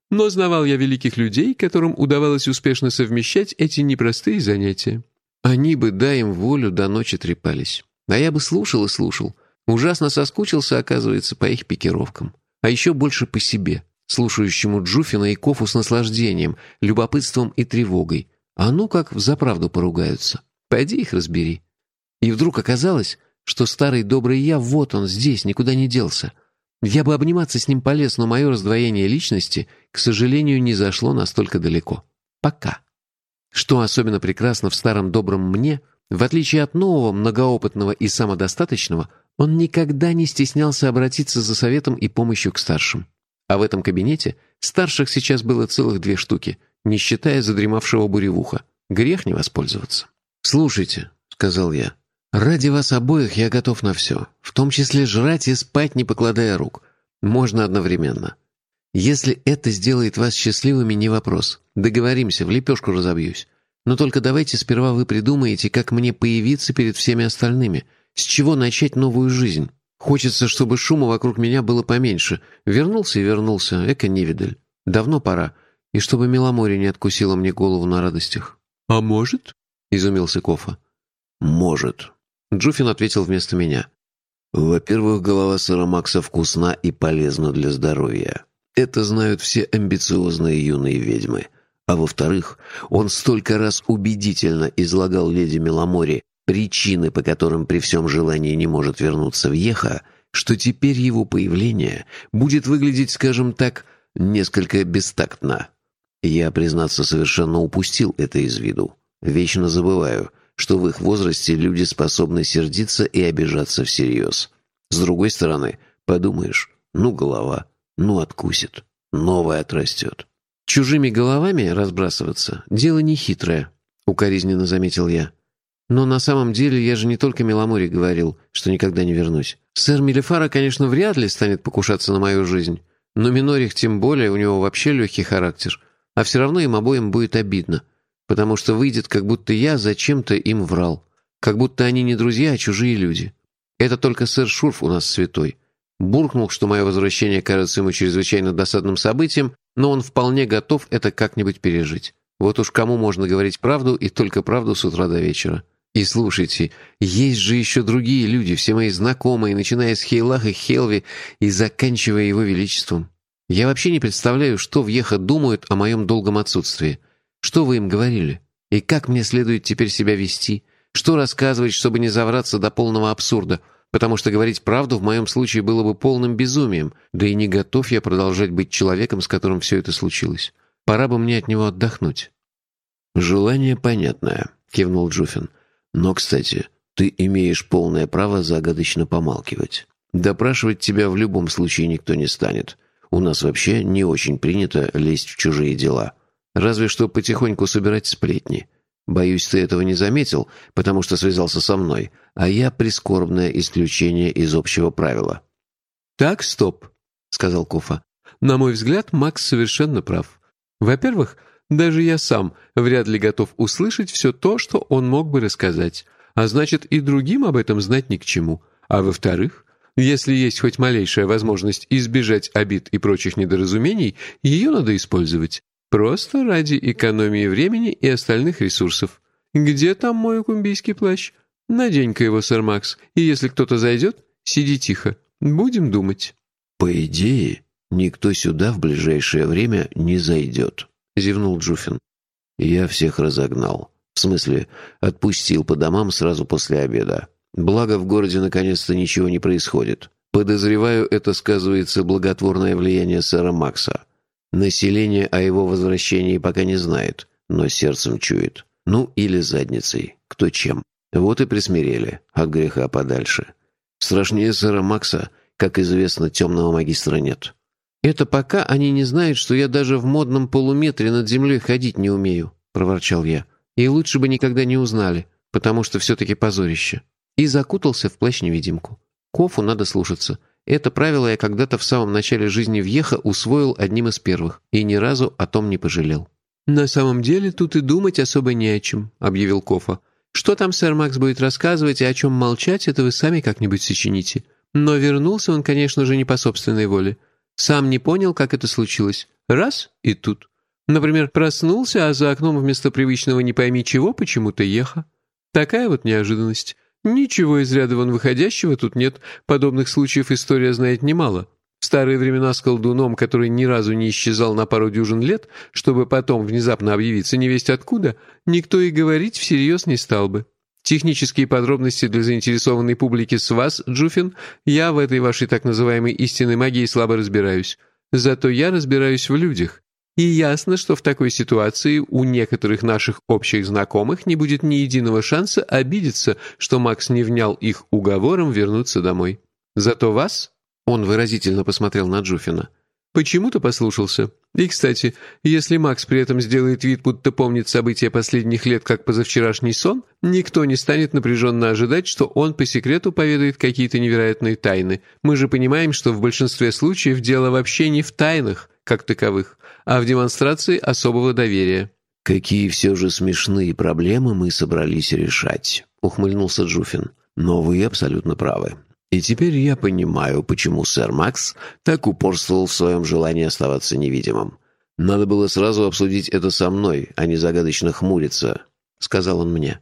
«Но знавал я великих людей, которым удавалось успешно совмещать эти непростые занятия. Они бы, дай им волю, до ночи трепались. А я бы слушал и слушал. Ужасно соскучился, оказывается, по их пикировкам. А еще больше по себе, слушающему Джуфина и Кофу с наслаждением, любопытством и тревогой. А ну как взаправду поругаются. Пойди их разбери. И вдруг оказалось, что старый добрый я вот он здесь, никуда не делся. Я бы обниматься с ним полез, но мое раздвоение личности, к сожалению, не зашло настолько далеко. Пока. Что особенно прекрасно в старом добром мне, в отличие от нового, многоопытного и самодостаточного, он никогда не стеснялся обратиться за советом и помощью к старшим. А в этом кабинете старших сейчас было целых две штуки, не считая задремавшего буревуха. Грех не воспользоваться. «Слушайте», — сказал я, — «ради вас обоих я готов на все, в том числе жрать и спать, не покладая рук. Можно одновременно. Если это сделает вас счастливыми, не вопрос. Договоримся, в лепешку разобьюсь. Но только давайте сперва вы придумаете, как мне появиться перед всеми остальными. С чего начать новую жизнь? Хочется, чтобы шума вокруг меня было поменьше. Вернулся и вернулся, эко-невидаль. Давно пора. И чтобы Меломори не откусила мне голову на радостях.
«А может?»
— изумился Кофа.
«Может».
Джуфин ответил вместо меня.
«Во-первых, голова сэра Макса вкусна и полезна для здоровья. Это знают все амбициозные юные ведьмы. А во-вторых, он столько раз убедительно излагал леди Меломори причины, по которым при всем желании не может вернуться в Еха, что теперь его появление будет выглядеть, скажем так, несколько бестактно. Я, признаться, совершенно упустил это из виду. Вечно забываю, что в их возрасте люди способны сердиться и обижаться всерьез. С другой стороны, подумаешь, ну голова, ну, откусит. Новое отрастет.
«Чужими головами разбрасываться — дело нехитрое», — укоризненно заметил я. «Но на самом деле я же не только Меломоре говорил, что никогда не вернусь. Сэр Мелефара, конечно, вряд ли станет покушаться на мою жизнь, но Минорих тем более, у него вообще легкий характер. А все равно им обоим будет обидно, потому что выйдет, как будто я зачем-то им врал. Как будто они не друзья, а чужие люди. Это только сэр Шурф у нас святой. Буркнул, что мое возвращение кажется ему чрезвычайно досадным событием, но он вполне готов это как-нибудь пережить. Вот уж кому можно говорить правду и только правду с утра до вечера. И слушайте, есть же еще другие люди, все мои знакомые, начиная с Хейлаха Хелви и заканчивая его величеством. Я вообще не представляю, что в Еха думают о моем долгом отсутствии. Что вы им говорили? И как мне следует теперь себя вести? Что рассказывать, чтобы не завраться до полного абсурда? потому что говорить правду в моем случае было бы полным безумием, да и не готов я продолжать быть человеком, с которым все это случилось. Пора бы мне от него отдохнуть».
«Желание понятное», — кивнул Джуфин. «Но, кстати, ты имеешь полное право загадочно помалкивать. Допрашивать тебя в любом случае никто не станет. У нас вообще не очень принято лезть в чужие дела. Разве что потихоньку собирать сплетни. Боюсь, ты этого не заметил, потому что связался со мной, а я прискорбное исключение из общего правила».
«Так, стоп», — сказал Кофа. «На мой взгляд, Макс совершенно прав. Во-первых, даже я сам вряд ли готов услышать все то, что он мог бы рассказать, а значит, и другим об этом знать ни к чему. А во-вторых, если есть хоть малейшая возможность избежать обид и прочих недоразумений, ее надо использовать. Просто ради экономии времени и остальных ресурсов. Где там мой кумбийский плащ? Надень-ка его, сэр Макс, и если кто-то зайдет, сиди тихо. Будем думать».
«По идее, никто сюда в ближайшее время не зайдет», — зевнул Джуфин. «Я всех разогнал. В смысле, отпустил по домам сразу после обеда. Благо, в городе наконец-то ничего не происходит. Подозреваю, это сказывается благотворное влияние сэра Макса. Население о его возвращении пока не знает, но сердцем чует. Ну, или задницей, кто чем. Вот и присмирели, от греха подальше. Страшнее сэра Макса, как известно, темного магистра нет.
«Это пока они не знают, что я даже в модном полуметре над землей ходить не умею», — проворчал я. «И лучше бы никогда не узнали, потому что все-таки позорище». И закутался в плащ-невидимку. Кофу надо слушаться. Это правило я когда-то в самом начале жизни въеха усвоил одним из первых и ни разу о том не пожалел.
«На самом деле тут и думать особо не о чем», — объявил Кофа. «Что там сэр Макс будет рассказывать и о чем молчать, это вы сами как-нибудь сочините. Но вернулся он, конечно же, не по собственной воле. Сам не понял, как это случилось. Раз — и тут. Например, проснулся, а за окном вместо привычного «не пойми чего» почему-то еха. Такая вот неожиданность.
Ничего из ряда вон выходящего тут нет. Подобных случаев история знает немало. В старые времена с колдуном, который ни разу не исчезал на пару дюжин лет, чтобы потом внезапно объявиться невесть откуда, никто и говорить всерьез не стал бы. Технические подробности для заинтересованной публики с вас, Джуфин, я в этой вашей так называемой истинной магии слабо разбираюсь. Зато я разбираюсь в людях. И ясно, что в такой ситуации у некоторых наших общих знакомых не будет ни единого шанса обидеться, что Макс не внял их уговором вернуться домой. Зато вас он выразительно посмотрел на Джуфина. «Почему-то послушался. И, кстати, если Макс при этом сделает вид, будто помнит события последних лет как позавчерашний сон, никто не станет напряженно ожидать, что он по секрету поведает какие-то невероятные тайны. Мы же понимаем, что в большинстве случаев дело вообще не в тайнах, как таковых, а в демонстрации особого доверия».
«Какие все же смешные проблемы мы собрались решать», — ухмыльнулся Джуфин. «Но вы абсолютно правы. И теперь я понимаю, почему сэр Макс так упорствовал в своем желании оставаться невидимым. Надо было сразу обсудить это со мной, а не загадочно хмуриться, — сказал он мне.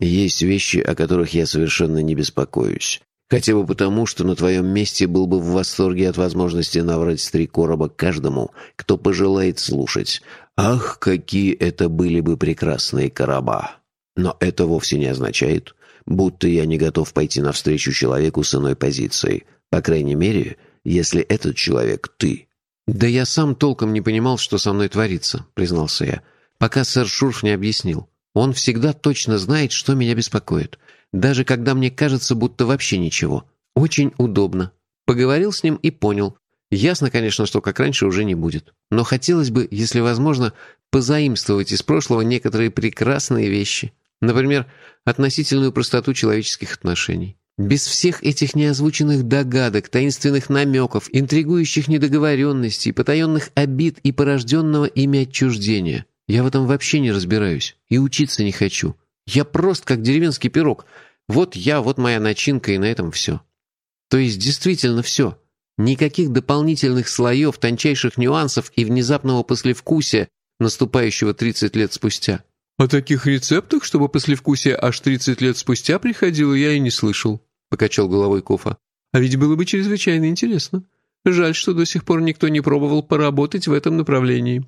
Есть вещи, о которых я совершенно не беспокоюсь. Хотя бы потому, что на твоем месте был бы в восторге от возможности наврать три короба каждому, кто пожелает слушать. Ах, какие это были бы прекрасные короба! Но это вовсе не означает, будто я не готов пойти навстречу человеку с иной позицией. По крайней мере, если этот человек ты».
«Да я сам толком не понимал, что со мной творится», — признался я, пока сэр Шурф не объяснил. «Он всегда точно знает, что меня беспокоит, даже когда мне кажется, будто вообще ничего. Очень удобно. Поговорил с ним и понял. Ясно, конечно, что как раньше уже не будет. Но хотелось бы, если возможно, позаимствовать из прошлого некоторые прекрасные вещи». Например, относительную простоту человеческих отношений. Без всех этих неозвученных догадок, таинственных намеков, интригующих недоговоренностей, потаенных обид и порожденного ими отчуждения. Я в этом вообще не разбираюсь и учиться не хочу. Я просто как деревенский пирог. Вот я, вот моя начинка, и на этом все. То есть действительно все. Никаких дополнительных слоев, тончайших нюансов и внезапного послевкусия, наступающего 30 лет спустя.
«О таких рецептах, чтобы послевкусие аж 30 лет спустя приходило, я и не слышал», — покачал головой Кофа. «А ведь было бы чрезвычайно интересно. Жаль, что до сих пор никто не пробовал поработать в этом направлении».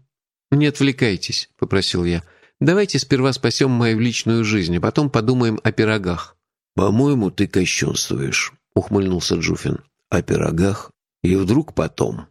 «Не отвлекайтесь», — попросил я. «Давайте сперва спасем мою личную жизнь, а потом подумаем о пирогах».
«По-моему, ты кощунствуешь», — ухмыльнулся Джуфин. «О пирогах? И вдруг потом».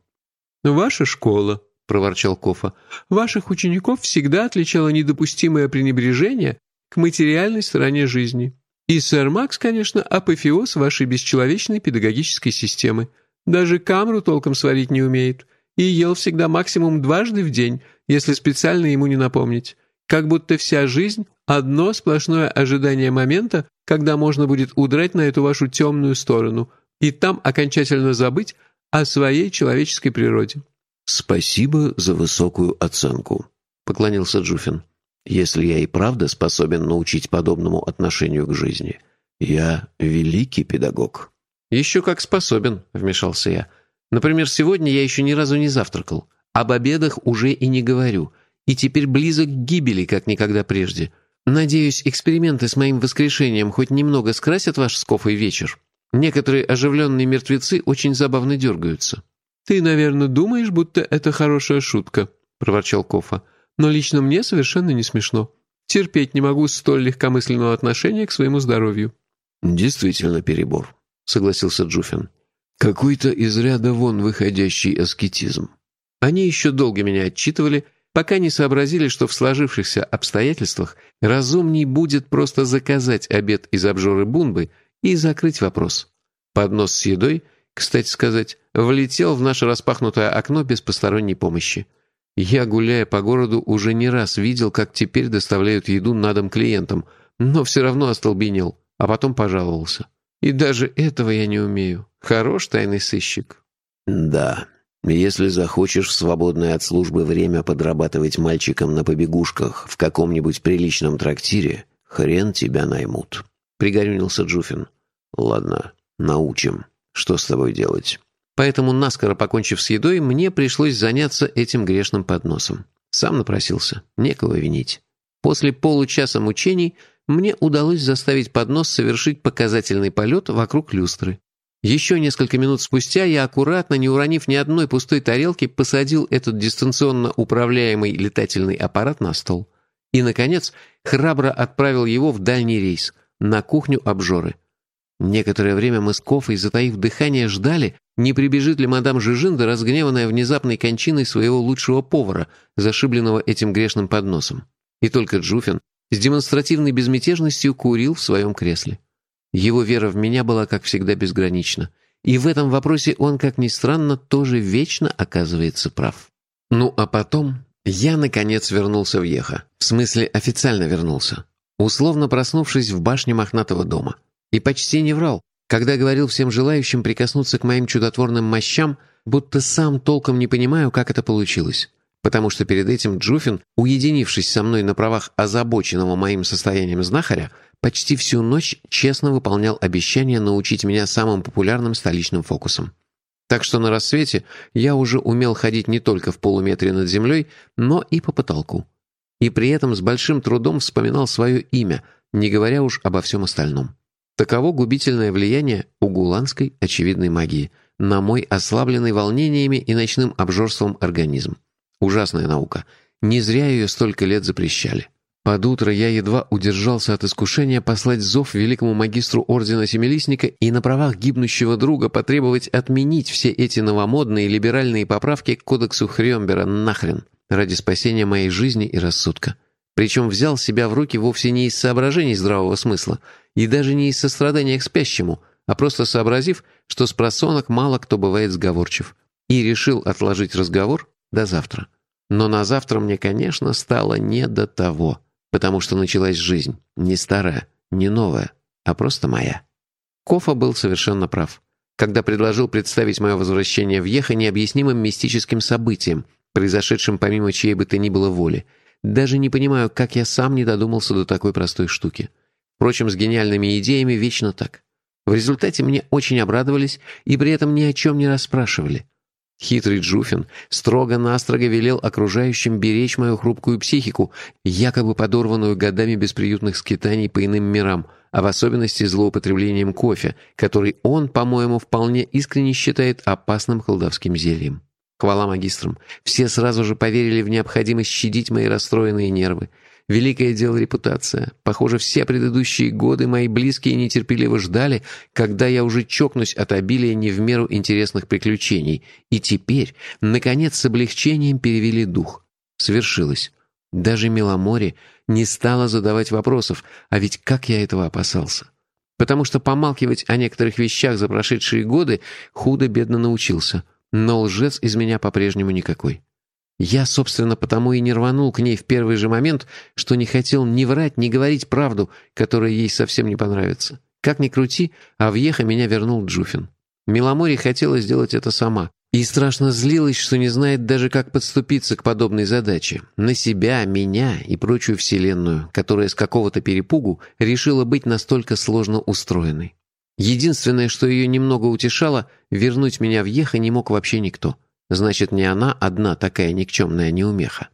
«Ваша школа», — проворчал Кофа. «Ваших учеников всегда отличало недопустимое пренебрежение к материальной стороне жизни. И сэр Макс, конечно, апофеоз вашей бесчеловечной педагогической системы. Даже камру толком сварить не умеет. И ел всегда максимум дважды в день, если специально ему не напомнить. Как будто вся жизнь — одно сплошное ожидание момента, когда можно будет удрать на эту вашу темную сторону и там окончательно забыть о своей человеческой природе».
«Спасибо за высокую оценку», — поклонился Джуфин. «Если я и правда способен научить подобному отношению к жизни, я великий педагог».
«Еще как способен», — вмешался я. «Например, сегодня я еще ни разу не завтракал. Об обедах уже и не говорю. И теперь близок к гибели, как никогда прежде. Надеюсь, эксперименты с моим воскрешением хоть немного скрасят ваш скофый вечер. Некоторые оживленные мертвецы очень забавно дергаются».
«Ты, наверное, думаешь, будто это хорошая шутка», — проворчал Кофа. «Но лично мне совершенно не смешно. Терпеть не могу столь легкомысленного отношения к своему здоровью».
«Действительно перебор», — согласился Джуфин. «Какой-то из ряда вон выходящий аскетизм».
Они еще долго меня отчитывали, пока не сообразили, что в сложившихся обстоятельствах разумней будет просто заказать обед из обжоры бунбы и закрыть вопрос. Поднос с едой — кстати сказать, влетел в наше распахнутое окно без посторонней помощи. Я, гуляя по городу, уже не раз видел, как теперь доставляют еду на дом клиентам, но все равно остолбенел, а потом пожаловался. И даже этого я не умею. Хорош тайный сыщик.
Да, если захочешь в свободное от службы время подрабатывать мальчиком на побегушках в каком-нибудь приличном трактире, хрен тебя наймут. Пригорюнился Джуфин. Ладно, научим. Что с тобой делать?
Поэтому, наскоро покончив с едой, мне пришлось заняться этим грешным подносом. Сам напросился, некого винить. После получаса мучений мне удалось заставить поднос совершить показательный полет вокруг люстры. Еще несколько минут спустя я аккуратно, не уронив ни одной пустой тарелки, посадил этот дистанционно управляемый летательный аппарат на стол. И, наконец, храбро отправил его в дальний рейс, на кухню обжоры. Некоторое время мы с Кофой, затаив дыхание, ждали, не прибежит ли мадам Жижинда, разгневанная внезапной кончиной своего лучшего повара, зашибленного этим грешным подносом. И только Джуфин с демонстративной безмятежностью курил в своем кресле. Его вера в меня была, как всегда, безгранична. И в этом вопросе он, как ни странно, тоже вечно оказывается прав. Ну, а потом я, наконец, вернулся в Еха. В смысле, официально вернулся. Условно проснувшись в башне мохнатого дома. И почти не врал, когда говорил всем желающим прикоснуться к моим чудотворным мощам, будто сам толком не понимаю, как это получилось потому что перед этим Джуфин, уединившись со мной на правах озабоченного моим состоянием знахаря, почти всю ночь честно выполнял обещание научить меня самым популярным столичным фокусам. Так что на рассвете я уже умел ходить не только в полуметре над землей, но и по потолку. И при этом с большим трудом вспоминал свое имя, не говоря уж обо всем остальном. Таково губительное влияние угуланской очевидной магии на мой ослабленный волнениями и ночным обжорством организм. Ужасная наука. Не зря ее столько лет запрещали. Под утро я едва удержался от искушения послать зов великому магистру Ордена Семилистника и на правах гибнущего друга потребовать отменить все эти новомодные либеральные поправки к кодексу Хрёмбера нахрен ради спасения моей жизни и рассудка. Причем взял себя в руки вовсе не из соображений здравого смысла и даже не из сострадания к спящему, а просто сообразив, что с просонок мало кто бывает сговорчив, и решил отложить разговор до завтра. Но на завтра мне, конечно, стало не до того, потому что началась жизнь, не старая, не новая, а просто моя. Кофа был совершенно прав, когда предложил представить мое возвращение в Еха необъяснимым мистическим событием, произошедшим помимо чьей бы то ни было воли. Даже не понимаю, как я сам не додумался до такой простой штуки. Впрочем, с гениальными идеями вечно так. В результате мне очень обрадовались и при этом ни о чем не расспрашивали. Хитрый Джуфин строго-настрого велел окружающим беречь мою хрупкую психику, якобы подорванную годами бесприютных скитаний по иным мирам, а в особенности злоупотреблением кофе, который он, по-моему, вполне искренне считает опасным колдовским зельем. Хвала магистрам. Все сразу же поверили в необходимость щадить мои расстроенные нервы. Великое дело репутация. Похоже, все предыдущие годы мои близкие нетерпеливо ждали, когда я уже чокнусь от обилия не в меру интересных приключений. И теперь, наконец, с облегчением перевели дух. Свершилось. Даже Миломори не стала задавать вопросов, а ведь как я этого опасался. Потому что помалкивать о некоторых вещах за прошедшие годы худо-бедно научился, но лжец из меня по-прежнему никакой. Я, собственно, потому и не рванул к ней в первый же момент, что не хотел ни врать, ни говорить правду, которая ей совсем не понравится. Как ни крути, а в Еха меня вернул Джуфин. Миломори хотела сделать это сама. И страшно злилась, что не знает даже, как подступиться к подобной задаче. На себя, меня и прочую вселенную, которая с какого-то перепугу решила быть настолько сложно устроенной. Единственное, что ее немного утешало, вернуть меня в Еха не мог вообще никто. Значит, не она одна такая никчемная неумеха.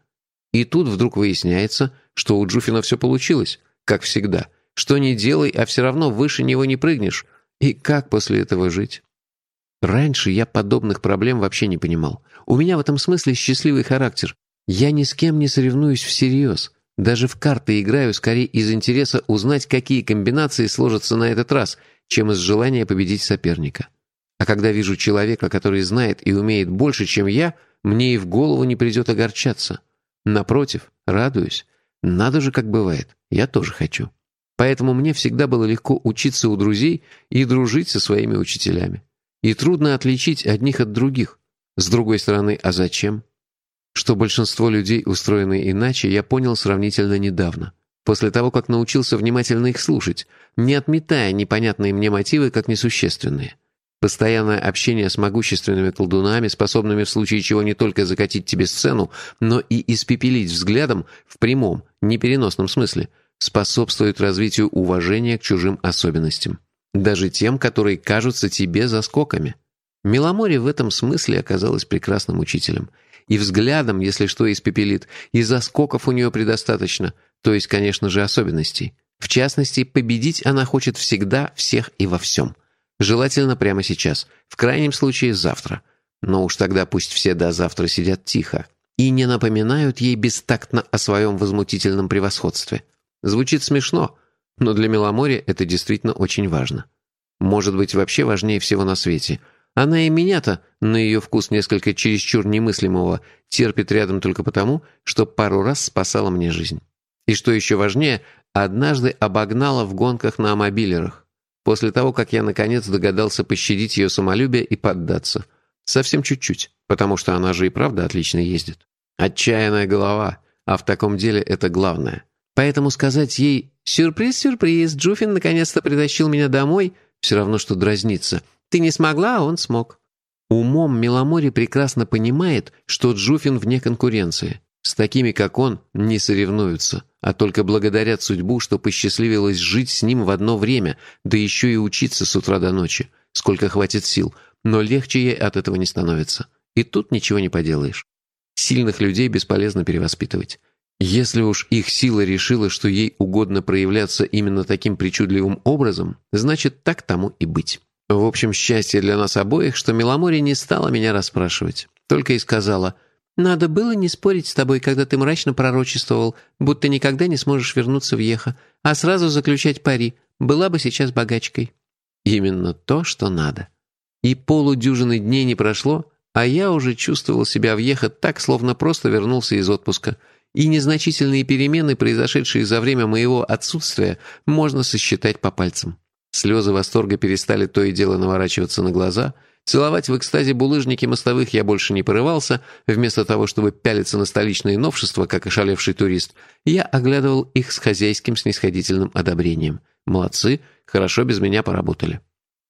И тут вдруг выясняется, что у Джуфина все получилось, как всегда. Что не делай, а все равно выше него не прыгнешь. И как после этого жить? Раньше я подобных проблем вообще не понимал. У меня в этом смысле счастливый характер. Я ни с кем не соревнуюсь всерьез. Даже в карты играю скорее из интереса узнать, какие комбинации сложатся на этот раз, чем из желания победить соперника. А когда вижу человека, который знает и умеет больше, чем я, мне и в голову не придет огорчаться. Напротив, радуюсь. Надо же, как бывает. Я тоже хочу. Поэтому мне всегда было легко учиться у друзей и дружить со своими учителями. И трудно отличить одних от других. С другой стороны, а зачем? Что большинство людей устроены иначе, я понял сравнительно недавно. После того, как научился внимательно их слушать, не отметая непонятные мне мотивы как несущественные. Постоянное общение с могущественными колдунами, способными в случае чего не только закатить тебе сцену, но и испепелить взглядом в прямом, непереносном смысле, способствует развитию уважения к чужим особенностям. Даже тем, которые кажутся тебе заскоками. Меломори в этом смысле оказалась прекрасным учителем. И взглядом, если что, испепелит, и заскоков у нее предостаточно, то есть, конечно же, особенностей. В частности, победить она хочет всегда, всех и во всем. Желательно прямо сейчас, в крайнем случае завтра. Но уж тогда пусть все до завтра сидят тихо и не напоминают ей бестактно о своем возмутительном превосходстве. Звучит смешно, но для Меломори это действительно очень важно. Может быть, вообще важнее всего на свете. Она и меня-то, на ее вкус несколько чересчур немыслимого, терпит рядом только потому, что пару раз спасала мне жизнь. И что еще важнее, однажды обогнала в гонках на мобилерах. После того, как я наконец догадался пощадить ее самолюбие и поддаться. Совсем чуть-чуть, потому что она же и правда отлично ездит. Отчаянная голова, а в таком деле это главное. Поэтому сказать ей «Сюрприз-сюрприз, Джуфин наконец-то притащил меня домой» все равно, что дразниться. «Ты не смогла, а он смог». Умом Меломори прекрасно понимает, что Джуфин вне конкуренции. С такими, как он, не соревнуются а только благодарят судьбу, что посчастливилось жить с ним в одно время, да еще и учиться с утра до ночи, сколько хватит сил, но легче ей от этого не становится. И тут ничего не поделаешь. Сильных людей бесполезно перевоспитывать. Если уж их сила решила, что ей угодно проявляться именно таким причудливым образом, значит, так тому и быть. В общем, счастье для нас обоих, что Меломори не стала меня расспрашивать. Только и сказала – надо было не спорить с тобой, когда ты мрачно пророчествовал, будто никогда не сможешь вернуться в Еха, а сразу заключать пари. Была бы сейчас богачкой». Именно то, что надо. И полудюжины дней не прошло, а я уже чувствовал себя в Еха так, словно просто вернулся из отпуска. И незначительные перемены, произошедшие за время моего отсутствия, можно сосчитать по пальцам. Слезы восторга перестали то и дело наворачиваться на глаза — Целовать в экстазе булыжники мостовых я больше не порывался. Вместо того, чтобы пялиться на столичные новшества, как ошалевший турист, я оглядывал их с хозяйским снисходительным одобрением. Молодцы, хорошо без меня поработали.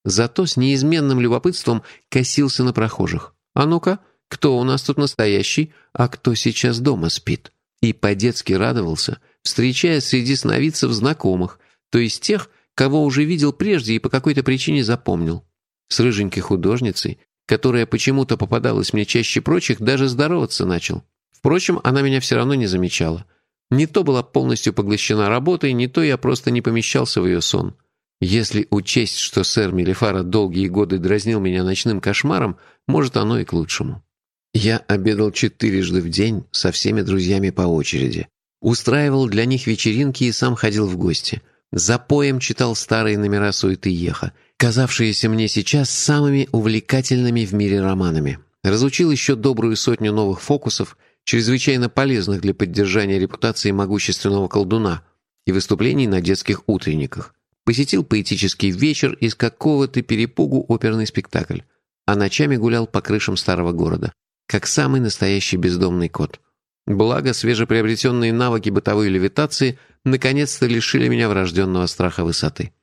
Зато с неизменным любопытством косился на прохожих. А ну-ка, кто у нас тут настоящий, а кто сейчас дома спит? И по-детски радовался, встречая среди сновидцев знакомых, то есть тех, кого уже видел прежде и по какой-то причине запомнил. С рыженькой художницей, которая почему-то попадалась мне чаще прочих, даже здороваться начал. Впрочем, она меня все равно не замечала. Не то была полностью поглощена работой, не то я просто не помещался в ее сон. Если учесть, что сэр Мелифара долгие годы дразнил меня ночным кошмаром, может, оно и к лучшему. Я обедал четырежды в день со всеми друзьями по очереди. Устраивал для них вечеринки и сам ходил в гости. За поем читал старые номера суеты Еха — казавшиеся мне сейчас самыми увлекательными в мире романами. Разучил еще добрую сотню новых фокусов, чрезвычайно полезных для поддержания репутации могущественного колдуна и выступлений на детских утренниках. Посетил поэтический вечер из какого-то перепугу оперный спектакль, а ночами гулял по крышам старого города, как самый настоящий бездомный кот. Благо, свежеприобретенные навыки бытовой левитации наконец-то лишили меня врожденного страха высоты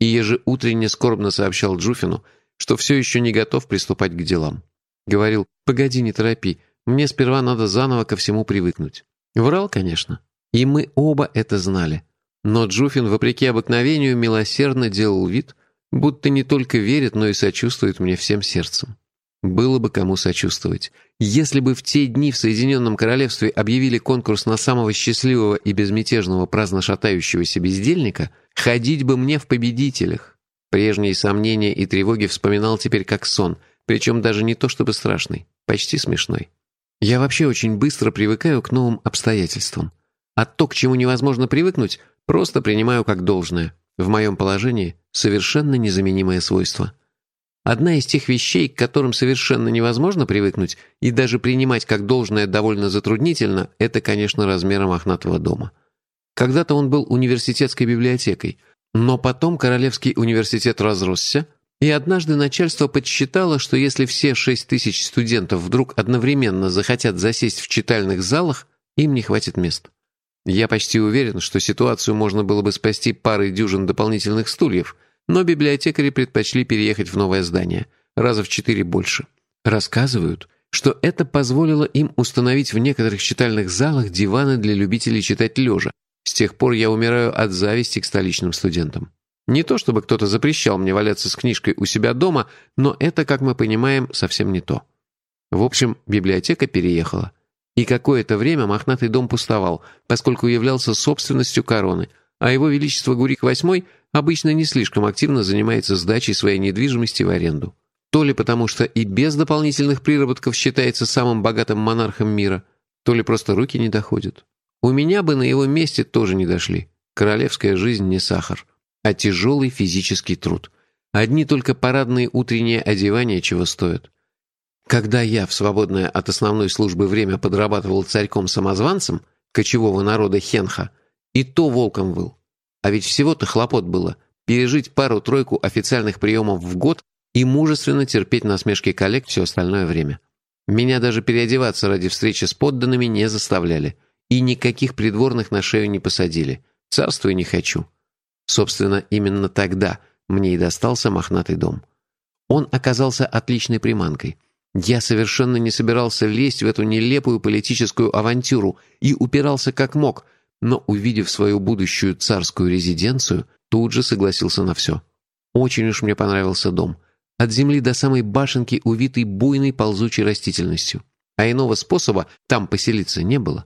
и ежеутренне скорбно сообщал Джуфину, что все еще не готов приступать к делам. Говорил, погоди, не торопи, мне сперва надо заново ко всему привыкнуть. Врал, конечно. И мы оба это знали. Но Джуфин, вопреки обыкновению, милосердно делал вид, будто не только верит, но и сочувствует мне всем сердцем. Было бы кому сочувствовать. Если бы в те дни в Соединенном Королевстве объявили конкурс на самого счастливого и безмятежного праздно шатающегося бездельника, ходить бы мне в победителях. Прежние сомнения и тревоги вспоминал теперь как сон, причем даже не то чтобы страшный, почти смешной. Я вообще очень быстро привыкаю к новым обстоятельствам. А то, к чему невозможно привыкнуть, просто принимаю как должное. В моем положении совершенно незаменимое свойство. Одна из тех вещей, к которым совершенно невозможно привыкнуть и даже принимать как должное довольно затруднительно, это, конечно, размеры мохнатого дома. Когда-то он был университетской библиотекой, но потом Королевский университет разросся, и однажды начальство подсчитало, что если все шесть тысяч студентов вдруг одновременно захотят засесть в читальных залах, им не хватит мест. Я почти уверен, что ситуацию можно было бы спасти парой дюжин дополнительных стульев – но библиотекари предпочли переехать в новое здание, раза в четыре больше. Рассказывают, что это позволило им установить в некоторых читальных залах диваны для любителей читать лежа. С тех пор я умираю от зависти к столичным студентам. Не то чтобы кто-то запрещал мне валяться с книжкой у себя дома, но это, как мы понимаем, совсем не то. В общем, библиотека переехала. И какое-то время мохнатый дом пустовал, поскольку являлся собственностью короны,
а его величество Гурик VIII обычно не слишком активно занимается сдачей своей недвижимости в аренду. То ли потому, что и без дополнительных приработков считается самым богатым монархом мира, то ли просто руки не доходят. У меня бы на его месте тоже не дошли. Королевская жизнь не сахар, а тяжелый физический труд. Одни только парадные утренние одевания чего стоят. Когда я в свободное от основной службы время подрабатывал царьком-самозванцем кочевого народа Хенха, и то волком был. А ведь всего-то хлопот было пережить пару-тройку официальных приемов в год и мужественно терпеть насмешки коллег все остальное время. Меня даже переодеваться ради встречи с подданными не заставляли. И никаких придворных на шею не посадили. Царствую не хочу. Собственно, именно тогда мне и достался мохнатый дом. Он оказался отличной приманкой. Я совершенно не собирался лезть в эту нелепую политическую авантюру и упирался как мог, но, увидев свою будущую царскую резиденцию, тут же согласился на все. Очень уж мне понравился дом — от земли до самой башенки, увитой буйной ползучей растительностью. А иного способа там поселиться не было.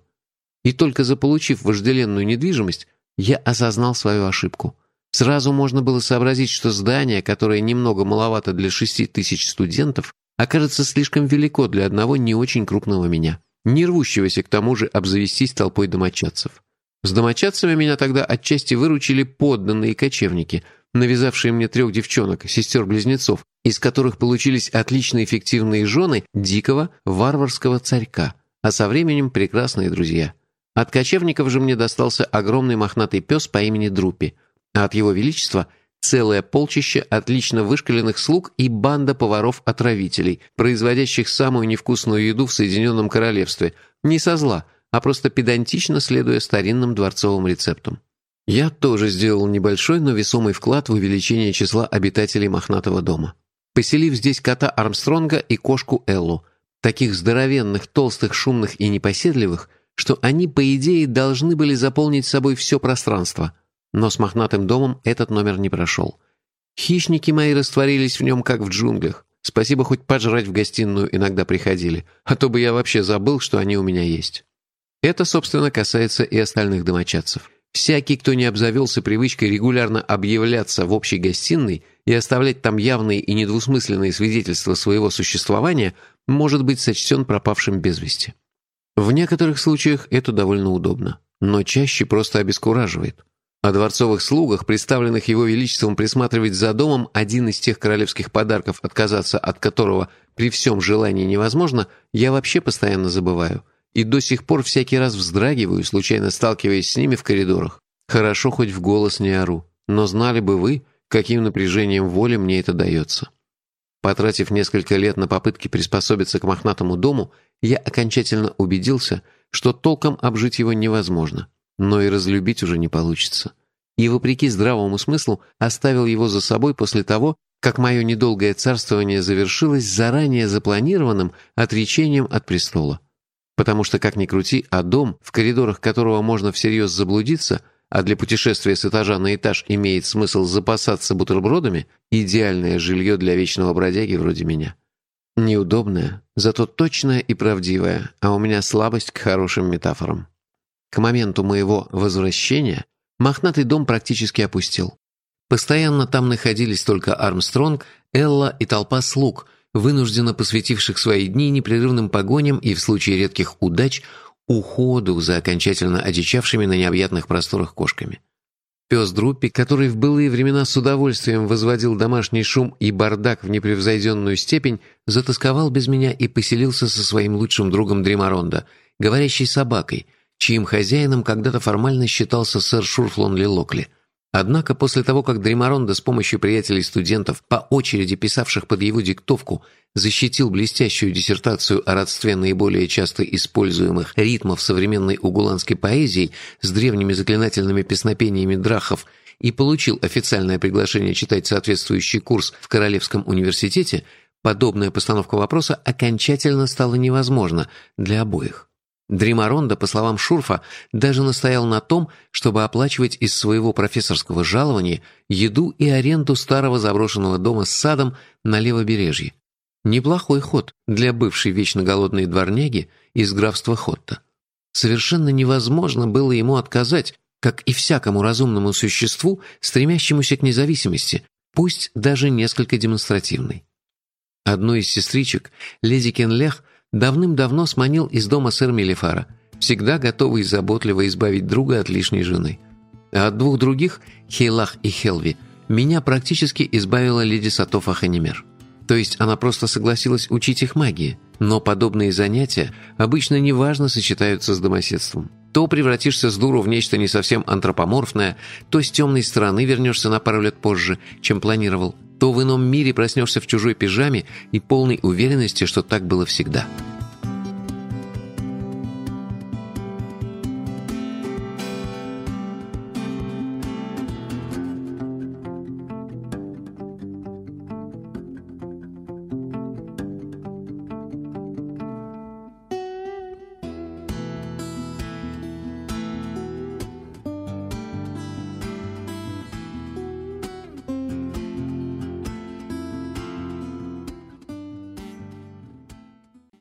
И только заполучив вожделенную недвижимость, я осознал свою ошибку. Сразу можно было сообразить, что здание, которое немного маловато для шести тысяч студентов, окажется слишком велико для одного не очень крупного меня, не рвущегося к тому же обзавестись толпой домочадцев. С домочадцами меня тогда отчасти выручили подданные кочевники – навязавшие мне трех девчонок, сестер-близнецов, из которых получились отлично эффективные жены дикого варварского царька, а со временем прекрасные друзья. От кочевников же мне достался огромный мохнатый пес по имени Друпи, а от его величества целое полчище отлично вышкаленных слуг и банда поваров-отравителей, производящих самую невкусную еду в Соединенном Королевстве, не со зла, а просто педантично следуя старинным дворцовым рецептам. Я тоже сделал небольшой, но весомый вклад в увеличение числа обитателей мохнатого дома. Поселив здесь кота Армстронга и кошку Эллу, таких здоровенных, толстых, шумных и непоседливых, что они, по идее, должны были заполнить собой все пространство. Но с мохнатым домом этот номер не прошел. Хищники мои растворились в нем, как в джунглях. Спасибо, хоть пожрать в гостиную иногда приходили, а то бы я вообще забыл, что они у меня есть. Это, собственно, касается и остальных домочадцев. Всякий, кто не обзавелся привычкой регулярно объявляться в общей гостиной и оставлять там явные и недвусмысленные свидетельства своего существования, может быть сочтен пропавшим без вести. В некоторых случаях это довольно удобно, но чаще просто обескураживает. О дворцовых слугах, представленных его величеством присматривать за домом, один из тех королевских подарков, отказаться от которого при всем желании невозможно, я вообще постоянно забываю – и до сих пор всякий раз вздрагиваю, случайно сталкиваясь с ними в коридорах. Хорошо, хоть в голос не ору. Но знали бы вы, каким напряжением воли мне это дается. Потратив несколько лет на попытки приспособиться к мохнатому дому, я окончательно убедился, что толком обжить его невозможно, но и разлюбить уже не получится. И, вопреки здравому смыслу, оставил его за собой после того, как мое недолгое царствование завершилось заранее запланированным отречением от престола. Потому что, как ни крути, а дом, в коридорах которого можно всерьез заблудиться, а для путешествия с этажа на этаж имеет смысл запасаться бутербродами, идеальное жилье для вечного бродяги вроде меня. Неудобное, зато точное и правдивое, а у меня слабость к хорошим метафорам. К моменту моего возвращения мохнатый дом практически опустел. Постоянно там находились только Армстронг, Элла и толпа слуг – вынужденно посвятивших свои дни непрерывным погоням и, в случае редких удач, уходу за окончательно одичавшими на необъятных просторах кошками. Пес Друппи, который в былые времена с удовольствием возводил домашний шум и бардак в непревзойденную степень, затасковал без меня и поселился со своим лучшим другом Дримаронда, говорящей собакой, чьим хозяином когда-то формально считался сэр Шурфлонли Локли – Однако после того, как Дримаронда с помощью приятелей-студентов, по очереди писавших под его диктовку, защитил блестящую диссертацию о родстве наиболее часто используемых ритмов современной угуланской поэзии с древними заклинательными песнопениями драхов и получил официальное приглашение читать соответствующий курс в Королевском университете, подобная постановка вопроса окончательно стала невозможна для обоих. Дримаронда, по словам Шурфа, даже настоял на том, чтобы оплачивать из своего профессорского жалования еду и аренду старого заброшенного дома с садом на левобережье. Неплохой ход для бывшей вечно голодной дворняги из графства Хотта. Совершенно невозможно было ему отказать,
как и всякому разумному существу, стремящемуся к независимости, пусть даже несколько демонстративной. Одну из сестричек, леди Кенлех, давным-давно сманил из дома сэр Мелифара, всегда готовый заботливо избавить друга от лишней жены. А от двух других, Хейлах и Хелви, меня практически избавила леди Сатофа Ханимер. То есть она просто согласилась учить их магии, но подобные занятия обычно неважно сочетаются с домоседством. То превратишься с дуру в нечто не совсем антропоморфное, то с темной стороны вернешься на пару лет позже, чем планировал, то в ином мире проснешься в чужой пижаме и полной уверенности, что так было всегда.